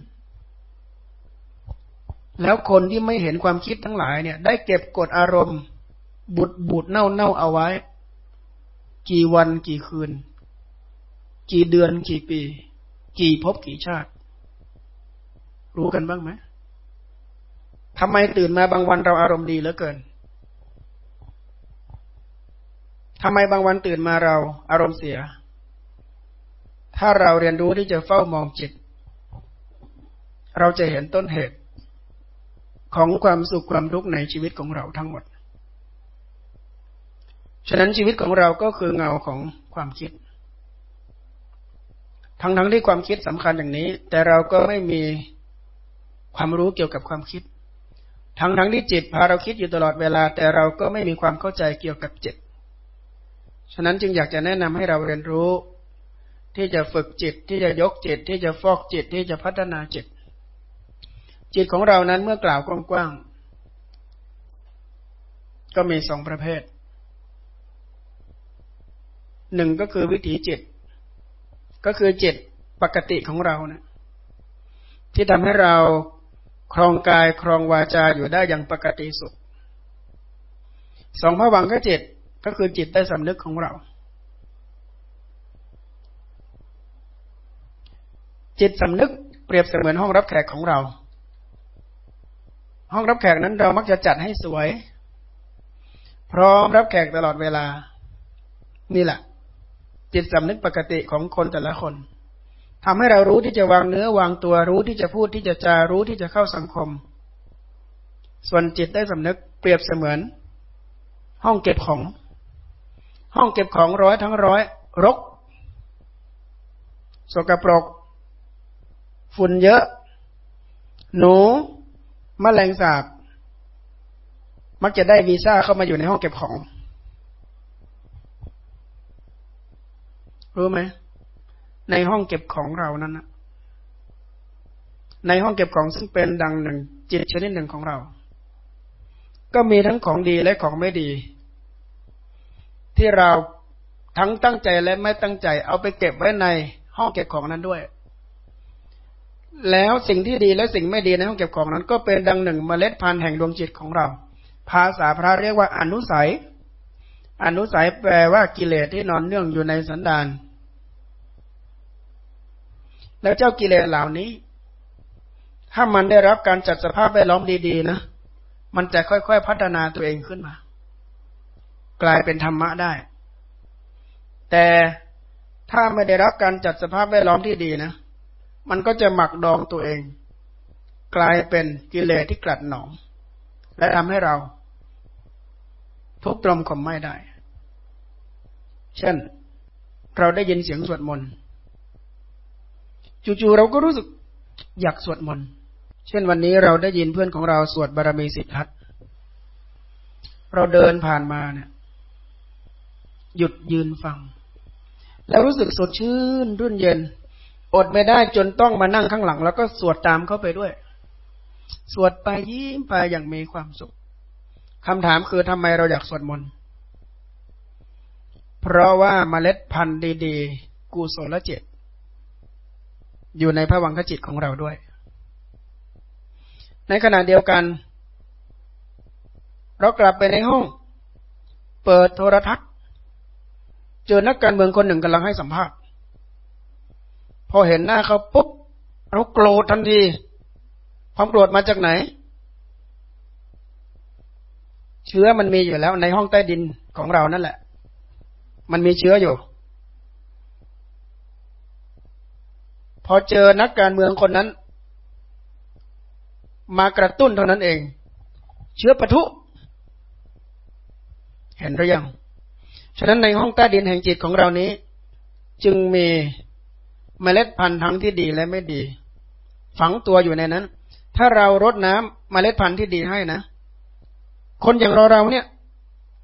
แล้วคนที่ไม่เห็นความคิดทั้งหลายเนี่ย ได้เก็บกดอารมณ์ บุดบุดเน่าเน่าเอาไว้ กี่วันกี่คืน กี่เดือนกี่ปี กี่ภพกี่ชาติ รู้กันบ้างไหมทำไมตื่นมาบางวันเราอารมณ์ดีเหลือเกินทำไมบางวันตื่นมาเราอารมณ์เสีย ถ้าเราเรียนรู้ที่จะเฝ้ามองจิต เราจะเห็นต้นเหตุของความสุขความทุกข์ในชีวิตของเราทั้งหมด ฉะนั้นชีวิตของเราก็คือเงาของความคิด ทั้งทั้งที่ความคิดสำคัญอย่างนี้ แต่เราก็ไม่มีความรู้เกี่ยวกับความคิด ทั้งทั้งที่จิตพาเราคิดอยู่ตลอดเวลา แต่เราก็ไม่มีความเข้าใจเกี่ยวกับจิต ฉะนั้นจึงอยากจะแนะนำให้เราเรียนรู้ ที่จะฝึกจิตที่จะยกจิต ที่จะฟอกจิตที่จะพัฒนาจิต จิตของเรานั้นเมื่อกล่าวกว้างๆก็มีสองประเภทหนึ่งก็คือวิถีจิต ก็คือจิตปกติของเราเนะที่ทำให้เราครองกายครองวาจาอยู่ได้อย่างปกติสุขสองพระวังก็จิตก็คือจิตใต้สำนึกของเรา จิตสำนึกเปรียบเสมือนห้องรับแขกของเรา ห้องรับแขกนั้นเรามักจะจัดให้สวย พร้อมรับแขกตลอดเวลา นี่แหละ จิตสำนึกปกติของคนแต่ละคนทำให้เรารู้ที่จะวางเนื้อวางตัวรู้ที่จะพูดที่จะจารู้ที่จะเข้าสังคม ส่วนจิตได้สำนึกเปรียบเสมือน ห้องเก็บของ ห้องเก็บของร้อยทั้งร้อยรก สกปรก ฝุ่นเยอะ หนูมแมลงสาบ มักจะได้วีซ่าเข้ามาอยู่ในห้องเก็บของ รู้ไหมในห้องเก็บของเรานั้นนะในห้องเก็บของซึ่งเป็นดังหนึ่ง จิตชนิดหนึ่งของเรา ก็มีทั้งของดีและของไม่ดี ที่เราทั้งตั้งใจและไม่ตั้งใจ เอาไปเก็บไว้ในห้องเก็บของนั้นด้วย แล้วสิ่งที่ดีและสิ่งไม่ดีในห้องเก็บของนั้น ก็เป็นดังหนึ่งเมล็ดพันธุ์แห่งดวงจิตของเรา ภาษาพระเรียกว่าอนุสัย อนุสัยแปลว่ากิเลสที่นอนเนื่องอยู่ในสันดาน แล้วเจ้ากิเลสเหล่านี้ ถ้ามันได้รับการจัดสภาพแวดล้อมดีๆนะมันจะค่อยๆพัฒนาตัวเองขึ้นมา กลายเป็นธรรมะได้ แต่ถ้าไม่ได้รับการจัดสภาพแวดล้อมที่ดีนะมันก็จะหมักดองตัวเอง กลายเป็นกิเลสที่กลัดหนอง และทำให้เรา ทุกตรมข่มไม่ได้ เช่น เราได้ยินเสียงสวดมนต์ จู่ๆเราก็รู้สึกอยากสวดมนต์ เช่นวันนี้เราได้ยินเพื่อนของเราสวดบารมีสิทธัตเราเดินผ่านมาเนี่ย หยุดยืนฟัง แล้วรู้สึกสดชื่นรื่นเย็น อดไม่ได้จนต้องมานั่งข้างหลัง แล้วก็สวดตามเข้าไปด้วย สวดไปยิ้มไปอย่างมีความสุขคำถามคือทำไมเราอยากสวดมนต์ เพราะว่าเมล็ดพันธุ์ดีๆ กุศลเจต อยู่ในพระวังคจิตของเราด้วย ในขณะเดียวกัน เรากลับไปในห้อง เปิดโทรทัศน์ เจอนักการเมืองคนหนึ่งกำลังให้สัมภาษณ์ พอเห็นหน้าเขาปุ๊บเราโกรธทันที ความโกรธมาจากไหน เชื้อมันมีอยู่แล้วในห้องใต้ดินของเรานั่นแหละ มันมีเชื้ออยู่ พอเจอนักการเมืองคนนั้น มากระตุ้นเท่านั้นเอง เชื้อปะทุ เห็นหรือยัง ฉะนั้นในห้องใต้ดินแห่งจิตของเรานี้ จึงมีเมล็ดพันธุ์ทั้งที่ดีและไม่ดี ฝังตัวอยู่ในนั้น ถ้าเรารดน้ำเมล็ดพันธุ์ที่ดีให้นะ คนอย่างเราเราเนี่ย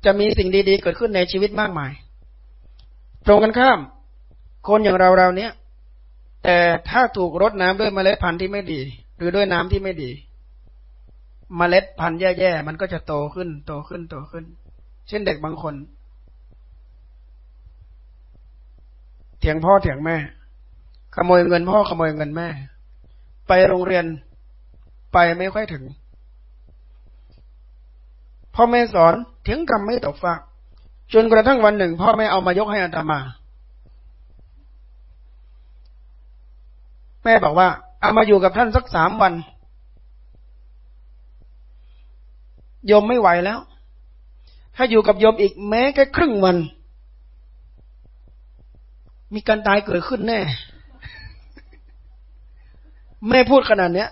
จะมีสิ่งดีๆเกิดขึ้นในชีวิตมากมาย ตรงกันข้าม คนอย่างเราเราเนี่ย แต่ถ้าถูกรดน้ำด้วยเมล็ดพันธุ์ที่ไม่ดี หรือด้วยน้ำที่ไม่ดี เมล็ดพันธุ์แย่ๆมันก็จะโตขึ้น โตขึ้นโตขึ้น เช่นเด็กบางคน เถียงพ่อเถียงแม่ ขโมยเงินพ่อขโมยเงินแม่ ไปโรงเรียนไปไม่ค่อยถึงพ่อแม่สอนถึงกรรมไม่ตกฟากจนกระทั่งวันหนึ่ง พ่อแม่เอามายกให้อัตมา แม่บอกว่า เอามาอยู่กับท่านสักสามวันโยมไม่ไหวแล้ว ถ้าอยู่กับโยมอีกแม้แค่ครึ่งวัน มีการตายเกิดขึ้นแน่ แม่พูดขนาดเนี้ย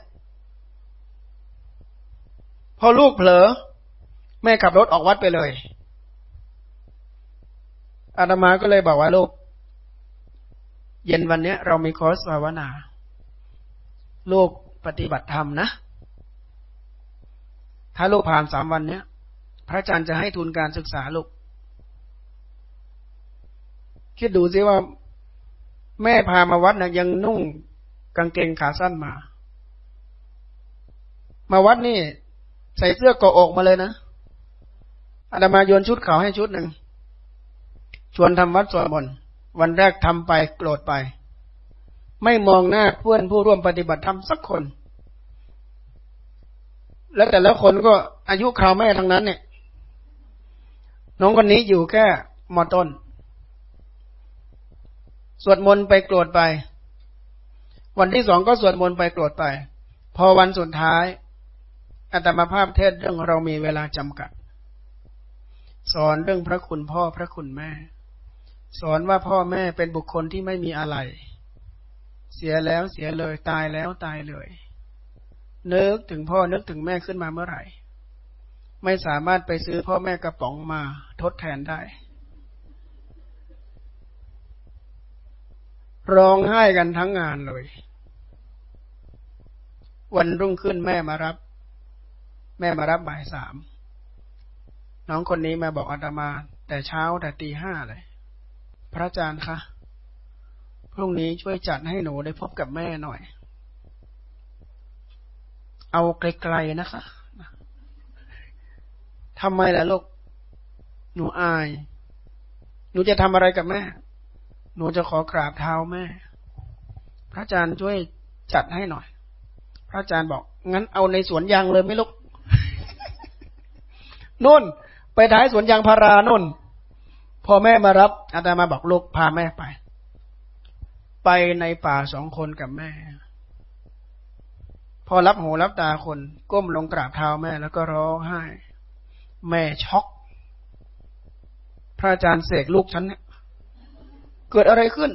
พอลูกเผลอ แม่ขับรถออกวัดไปเลยอาตมาก็เลยบอกว่าลูก เย็นวันนี้เรามีคอร์สภาวนา ลูกปฏิบัติธรรมนะ ถ้าลูกผ่านสามวันเนี้ย พระอาจารย์จะให้ทุนการศึกษาลูก คิดดูสิว่า แม่พามาวัดนะยังนุ่งกางเกงขาสั้นมา มาวัดนี่ ใส่เสื้อกาะอกมาเลยนะอาตมาโยนชุดขาวให้ชุดหนึ่ง ชวนทำวัดสวดมนต์วันแรกทำไปโกรธไป ไม่มองหน้าเพื่อนผู้ร่วมปฏิบัติธรรมสักคน แล้วแต่ละคนก็อายุคราวแม่ทั้งนั้น เนี่ย น้องคนนี้อยู่แค่มอต้น สวดมนต์ไปโกรธไป วันที่สองก็สวดมนต์ไปโกรธไป พอวันสุดท้ายอาตมาภาพเทศเรื่องเรามีเวลาจำกัด สอนเรื่องพระคุณพ่อพระคุณแม่ สอนว่าพ่อแม่เป็นบุคคลที่ไม่มีอะไร เสียแล้วเสียเลยตายแล้วตายเลยนึกถึงพ่อนึกถึงแม่ขึ้นมาเมื่อไหร่ ไม่สามารถไปซื้อพ่อแม่กระป๋องมาทดแทนได้ ร้องไห้กันทั้งงานเลย วันรุ่งขึ้นแม่มารับ แม่มารับบ่ายสามน้องคนนี้มาบอกอาตมา แต่เช้าแต่ตีห้าเลย พระอาจารย์คะ พรุ่งนี้ช่วยจัดให้หนูได้พบกับแม่หน่อย เอาไกลๆนะคะทำไมล่ะลูก หนูอาย หนูจะทำอะไรกับแม่ หนูจะขอกราบเท้าแม่ พระอาจารย์ช่วยจัดให้หน่อย พระอาจารย์บอก งั้นเอาในสวนยางเลยไม่ลุกนุ่น ไปท้ายสวนยางพารานุ่น พอแม่มารับอาจารย์มาบอกลูกพาแม่ไป ไปในป่าสองคนกับแม่ พอรับหูรับตาคน ก้มลงกราบเท้าแม่แล้วก็ร้องไห้ แม่ช็อก พระอาจารย์เสกลูกฉันเนี่ยเกิดอะไรขึ้น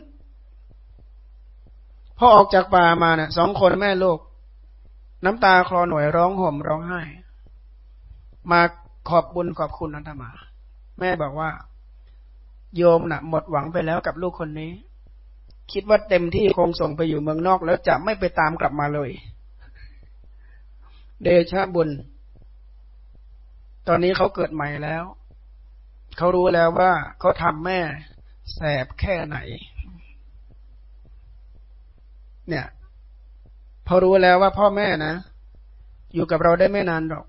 พอออกจากป่ามาเนี่ยสองคนแม่ลูก น้ำตาคลอหน่วยร้องห่มร้องไห้ มาขอบบุญขอบคุณนันทมา แม่บอกว่า โยมนะ่ะ หมดหวังไปแล้วกับลูกคนนี้ คิดว่าเต็มที่คงส่งไปอยู่เมืองนอก แล้วจะไม่ไปตามกลับมาเลย เดชะบุญ ตอนนี้เขาเกิดใหม่แล้ว เขารู้แล้วว่าเขาทำแม่แสบแค่ไหน เนี่ยพอรู้แล้วว่าพ่อแม่นะ อยู่กับเราได้ไม่นานหรอก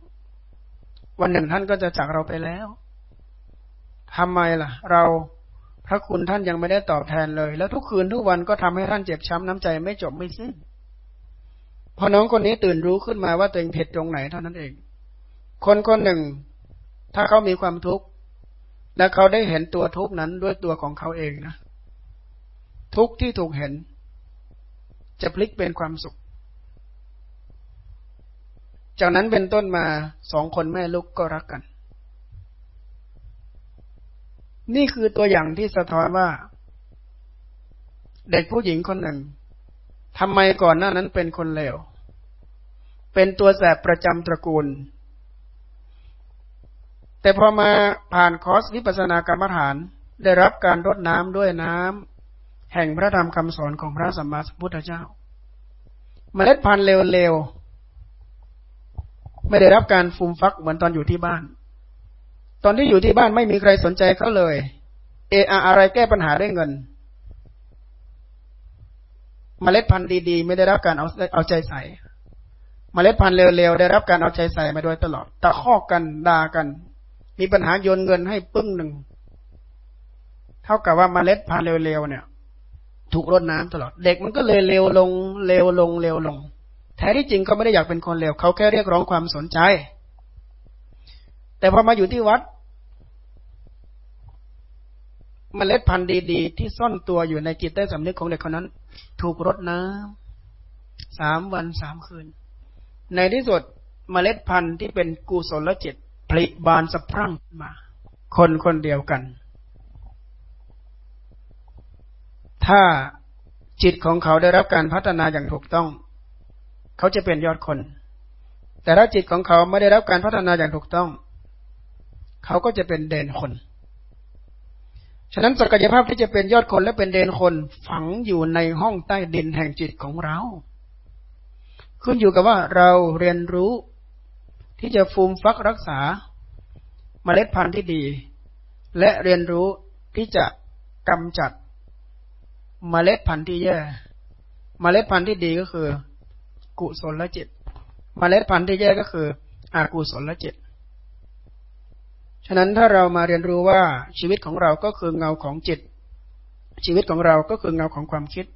วันหนึ่งท่านก็จะจากเราไปแล้วทำไมล่ะ เรา พระคุณท่านยังไม่ได้ตอบแทนเลย แล้วทุกคืนทุกวันก็ทำให้ท่านเจ็บช้ำน้ำใจไม่จบไม่สิ้น พอน้องคนนี้ตื่นรู้ขึ้นมาว่าตัวเองผิดตรงไหนเท่านั้นเอง คนคนหนึ่ง ถ้าเขามีความทุกข์และเขาได้เห็นตัวทุกข์นั้นด้วยตัวของเขาเองนะ ทุกข์ที่ถูกเห็น จะพลิกเป็นความสุข จากนั้นเป็นต้นมาสองคนแม่ลูกก็รักกัน นี่คือตัวอย่างที่สะท้อนว่า เด็กผู้หญิงคนหนึ่งทำไมก่อนหน้านั้นเป็นคนเลว เป็นตัวแสบประจำตระกูล แต่พอมาผ่านคอร์สวิปัสสนากรรมฐาน ได้รับการรดน้ำด้วยน้ำแห่งพระธรรมคำสอนของพระสัมมาสัมพุทธเจ้า เมล็ดพันธุ์เร็วๆ ไม่ได้รับการฟูมฟักเหมือนตอนอยู่ที่บ้าน ตอนที่อยู่ที่บ้านไม่มีใครสนใจเขาเลย เอออะไรแก้ปัญหาด้วยเงินเมล็ดพันธุ์ดีๆ ไม่ได้รับการเอาเอาใจใส่เมล็ดพันธุ์เร็วๆได้รับการเอาใจใส่มาโดยตลอดตะคอกกันด่ากัน มีปัญหาโยนเงินให้ปึ้งหนึ่งเท่ากับว่ามเมล็ดพันธุ์เร็วๆเนี่ย ถูกรดน้ำตลอด เด็กมันก็เลยเร็วลงเร็วลงเร็วลง แท้ที่จริงเขาไม่ได้อยากเป็นคนเร็วเขาแค่เรียกร้องความสนใจ แต่พอมาอยู่ที่วัดมเมล็ดพันธุ์ดีๆ ที่ซ่อนตัวอยู่ในจิตใต้สำนึกของเด็กคนนั้น ถูกรดน้ำสามวันสามคืน ในที่สุดมเมล็ดพันธุ์ที่เป็นกุศลจิตผลิบานสะพรั่งมา คนคนเดียวกัน ถ้าจิตของเขาได้รับการพัฒนาอย่างถูกต้อง เขาจะเป็นยอดคน แต่ถ้าจิตของเขาไม่ได้รับการพัฒนาอย่างถูกต้อง เขาก็จะเป็นเด่นคน ฉะนั้นศักยภาพที่จะเป็นยอดคนและเป็นเด่นคนฝังอยู่ในห้องใต้ดินแห่งจิตของเรา ขึ้นอยู่กับว่าเราเรียนรู้ที่จะฟูมฟักรักษาเมล็ดพันธุ์ที่ดี และเรียนรู้ที่จะกำจัดเมล็ดพันธุ์ที่แย่เมล็ดพันธุ์ที่ดีก็คือ กุศลจิต เมล็ดพันธุ์ที่แย่ก็คืออากุศลจิต ฉะนั้นถ้าเรามาเรียนรู้ว่าชีวิตของเราก็คือเงาของจิต ชีวิตของเราก็คือเงาของความคิด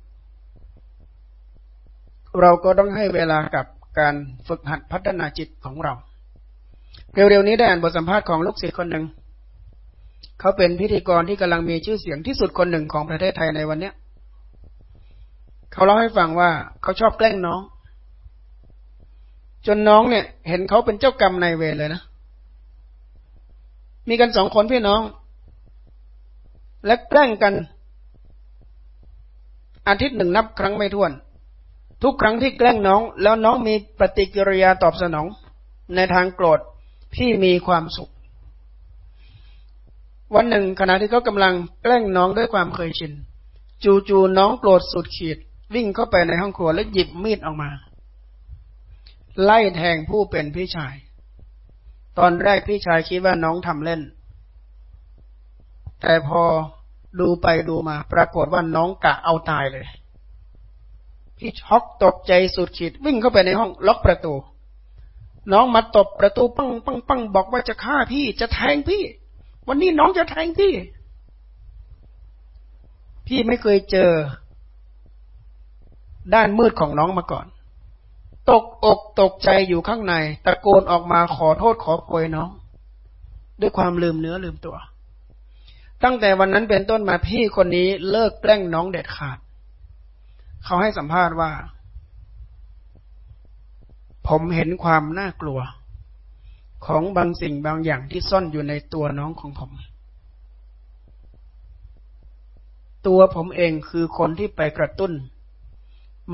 เราก็ต้องให้เวลากับการฝึกหัดพัฒนาจิตของเรา เร็วๆนี้ได้อ่านบทสัมภาษณ์ของลูกศิษย์คนหนึ่ง เขาเป็นพิธีกรที่กำลังมีชื่อเสียงที่สุดคนหนึ่งของประเทศไทยในวันนี้เขาเล่าให้ฟังว่าเขาชอบแกล้งน้อง จนน้องเนี่ย เห็นเขาเป็นเจ้ากรรมนายเวรเลยนะ มีกันสองคนพี่น้อง และแกล้งกัน อาทิตย์หนึ่งนับครั้งไม่ถ้วน ทุกครั้งที่แกล้งน้อง แล้วน้องมีปฏิกิริยาตอบสนอง ในทางโกรธพี่มีความสุข วันหนึ่งขณะที่เขากำลังแกล้งน้องด้วยความเคยชินจู่ๆน้องโกรธสุดขีด วิ่งเข้าไปในห้องครัวแล้วหยิบมีดออกมา ไล่แทงผู้เป็นพี่ชาย ตอนแรกพี่ชายคิดว่าน้องทำเล่น แต่พอดูไปดูมา ปรากฏว่าน้องกะเอาตายเลย พี่ช็อกตกใจสุดขีดวิ่งเข้าไปในห้องล็อกประตู น้องมาตบประตูปังปังปังบอกว่าจะฆ่าพี่จะแทงพี่ วันนี้น้องจะแทงพี่ พี่ไม่เคยเจอ ด้านมืดของน้องมาก่อน ตกอกตกใจอยู่ข้างใน ตะโกนออกมาขอโทษขอโพยน้อง ด้วยความลืมเนื้อลืมตัว ตั้งแต่วันนั้นเป็นต้นมาพี่คนนี้เลิกแกล้งน้องเด็ดขาด เขาให้สัมภาษณ์ว่า ผมเห็นความน่ากลัว ของบางสิ่งบางอย่างที่ซ่อนอยู่ในตัวน้องของผม ตัวผมเองคือคนที่ไปกระตุ้น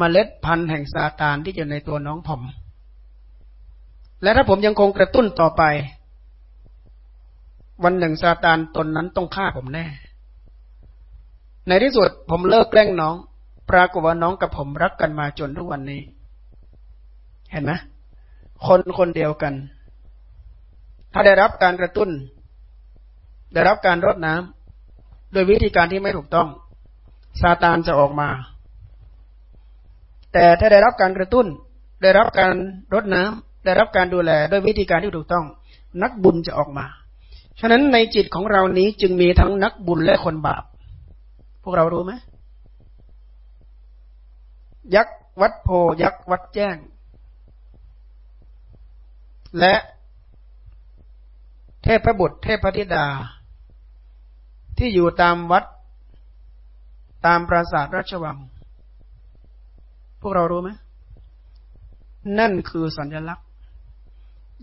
มเมล็ดพันธุ์แห่งซาตานที่อยู่ในตัวน้องผม และถ้าผมยังคงกระตุ้นต่อไป วันหนึ่งซาตานตนนั้นต้องฆ่าผมแน่ ในที่สุดผมเลิกแกล้งน้อง ปรากฏว่าน้องกับผมรักกันมาจนทุกวันนี้ เห็นไหมคนคนเดียวกัน ถ้าได้รับการกระตุ้น ได้รับการรดน้ำโดยวิธีการที่ไม่ถูกต้องซาตานจะออกมา แต่ถ้าได้รับการกระตุ้น ได้รับการรดน้ำได้รับการดูแลด้วยวิธีการที่ถูกต้อง นักบุญจะออกมา ฉะนั้นในจิตของเรานี้จึงมีทั้งนักบุญและคนบาป พวกเรารู้ไหมยักษ์วัดโพยักษ์วัดแจ้ง และเทพบุตร เทพธิดา ที่อยู่ตามวัดตามปราสาทราชวัง พวกเรารู้ไหมนั่นคือสัญลักษณ์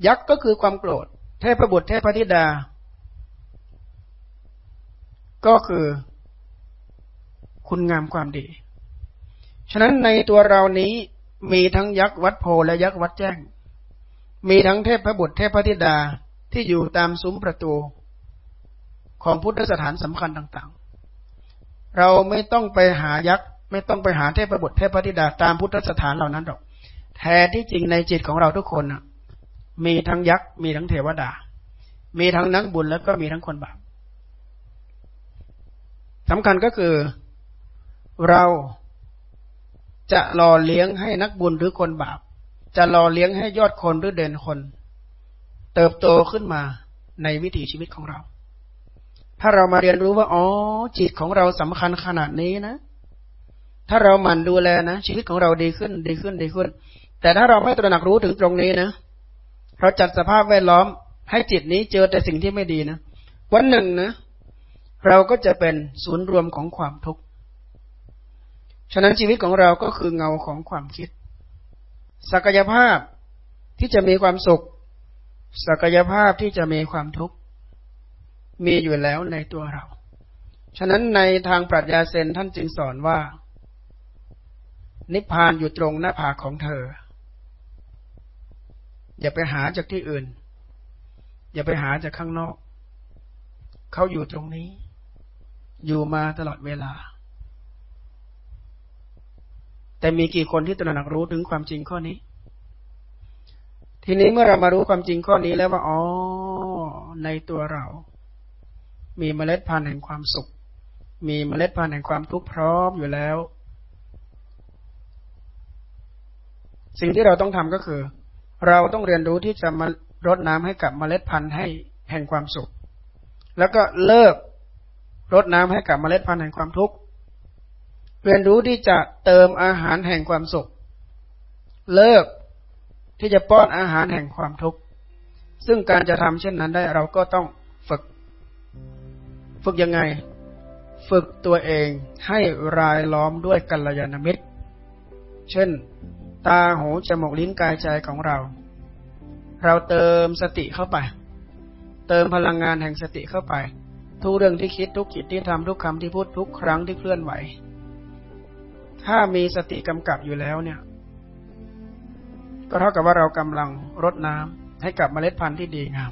ยักษ์ก็คือความโกรธ เทพบุตรเทพธิดา ก็คือ คุณงามความดี ฉะนั้นในตัวเรานี้มีทั้งยักษ์วัดโพและยักษ์วัดแจ้ง มีทั้งเทพบุตรเทพธิดาที่อยู่ตามซุ้มประตู ของพุทธสถานสำคัญต่าง ๆ เราไม่ต้องไปหายักษ์ ไม่ต้องไปหาเทพบุตรเทพธิดาตามพุทธสถานเหล่านั้นหรอก แท้ที่จริงในจิตของเราทุกคนมีทั้งยักษ์มีทั้งเทวดา มีทั้งนักบุญแล้วก็มีทั้งคนบาปสำคัญก็คือเราจะรอเลี้ยงให้นักบุญหรือคนบาป จะรอเลี้ยงให้ยอดคนหรือเด่นคน เติบโตขึ้นมาในวิถีชีวิตของเรา ถ้าเรามาเรียนรู้ว่า อ๋อ จิตของเราสำคัญขนาดนี้นะ ถ้าเราหมั่นดูแลนะ ชีวิตของเราดีขึ้นดีขึ้นดีขึ้น แต่ถ้าเราไม่ตระหนักรู้ถึงตรงนี้นะเราจัดสภาพแวดล้อม ให้จิตนี้เจอแต่สิ่งที่ไม่ดีนะวันหนึ่งนะ เราก็จะเป็นศูนย์รวมของความทุกข์ฉะนั้นชีวิตของเราก็คือเงาของความคิด ศักยภาพที่จะมีความสุข ศักยภาพที่จะมีความทุกข์มีอยู่แล้วในตัวเรา ฉะนั้นในทางปรัชญาเซนท่านจึงสอนว่า นิพพานอยู่ตรงหน้าผากของเธอ อย่าไปหาจากที่อื่น อย่าไปหาจากข้างนอก เขาอยู่ตรงนี้ อยู่มาตลอดเวลา แต่มีกี่คนที่ตระหนักรู้ถึงความจริงข้อนี้ ทีนี้เมื่อเรามารู้ความจริงข้อนี้แล้วว่าอ๋อในตัวเรา มีเมล็ดพันธุ์แห่งความสุข มีเมล็ดพันธุ์แห่งความทุกข์พร้อมอยู่แล้ว สิ่งที่เราต้องทำก็คือ เราต้องเรียนรู้ที่จะมารดน้ำให้กับเมล็ดพันธุ์ให้แห่งความสุข แล้วก็เลิกรดน้ำให้กับเมล็ดพันธุ์แห่งความทุกข์เรียนรู้ที่จะเติมอาหารแห่งความสุข เลิกที่จะป้อนอาหารแห่งความทุกข์ซึ่งการจะทำเช่นนั้นได้เราก็ต้องฝึก ฝึกยังไง ฝึกตัวเองให้รายล้อมด้วยกัลยาณมิตร เช่น ตาหูจมูกลิ้นกายใจของเรา เราเติมสติเข้าไป เติมพลังงานแห่งสติเข้าไป ทุกเรื่องที่คิดทุกกิจที่ทำทุกคำที่พูดทุกครั้งที่เคลื่อนไหว ถ้ามีสติกำกับอยู่แล้วเนี่ย ก็เท่ากับว่าเรากำลังรดน้ำให้กับเมล็ดพันธุ์ที่ดีงาม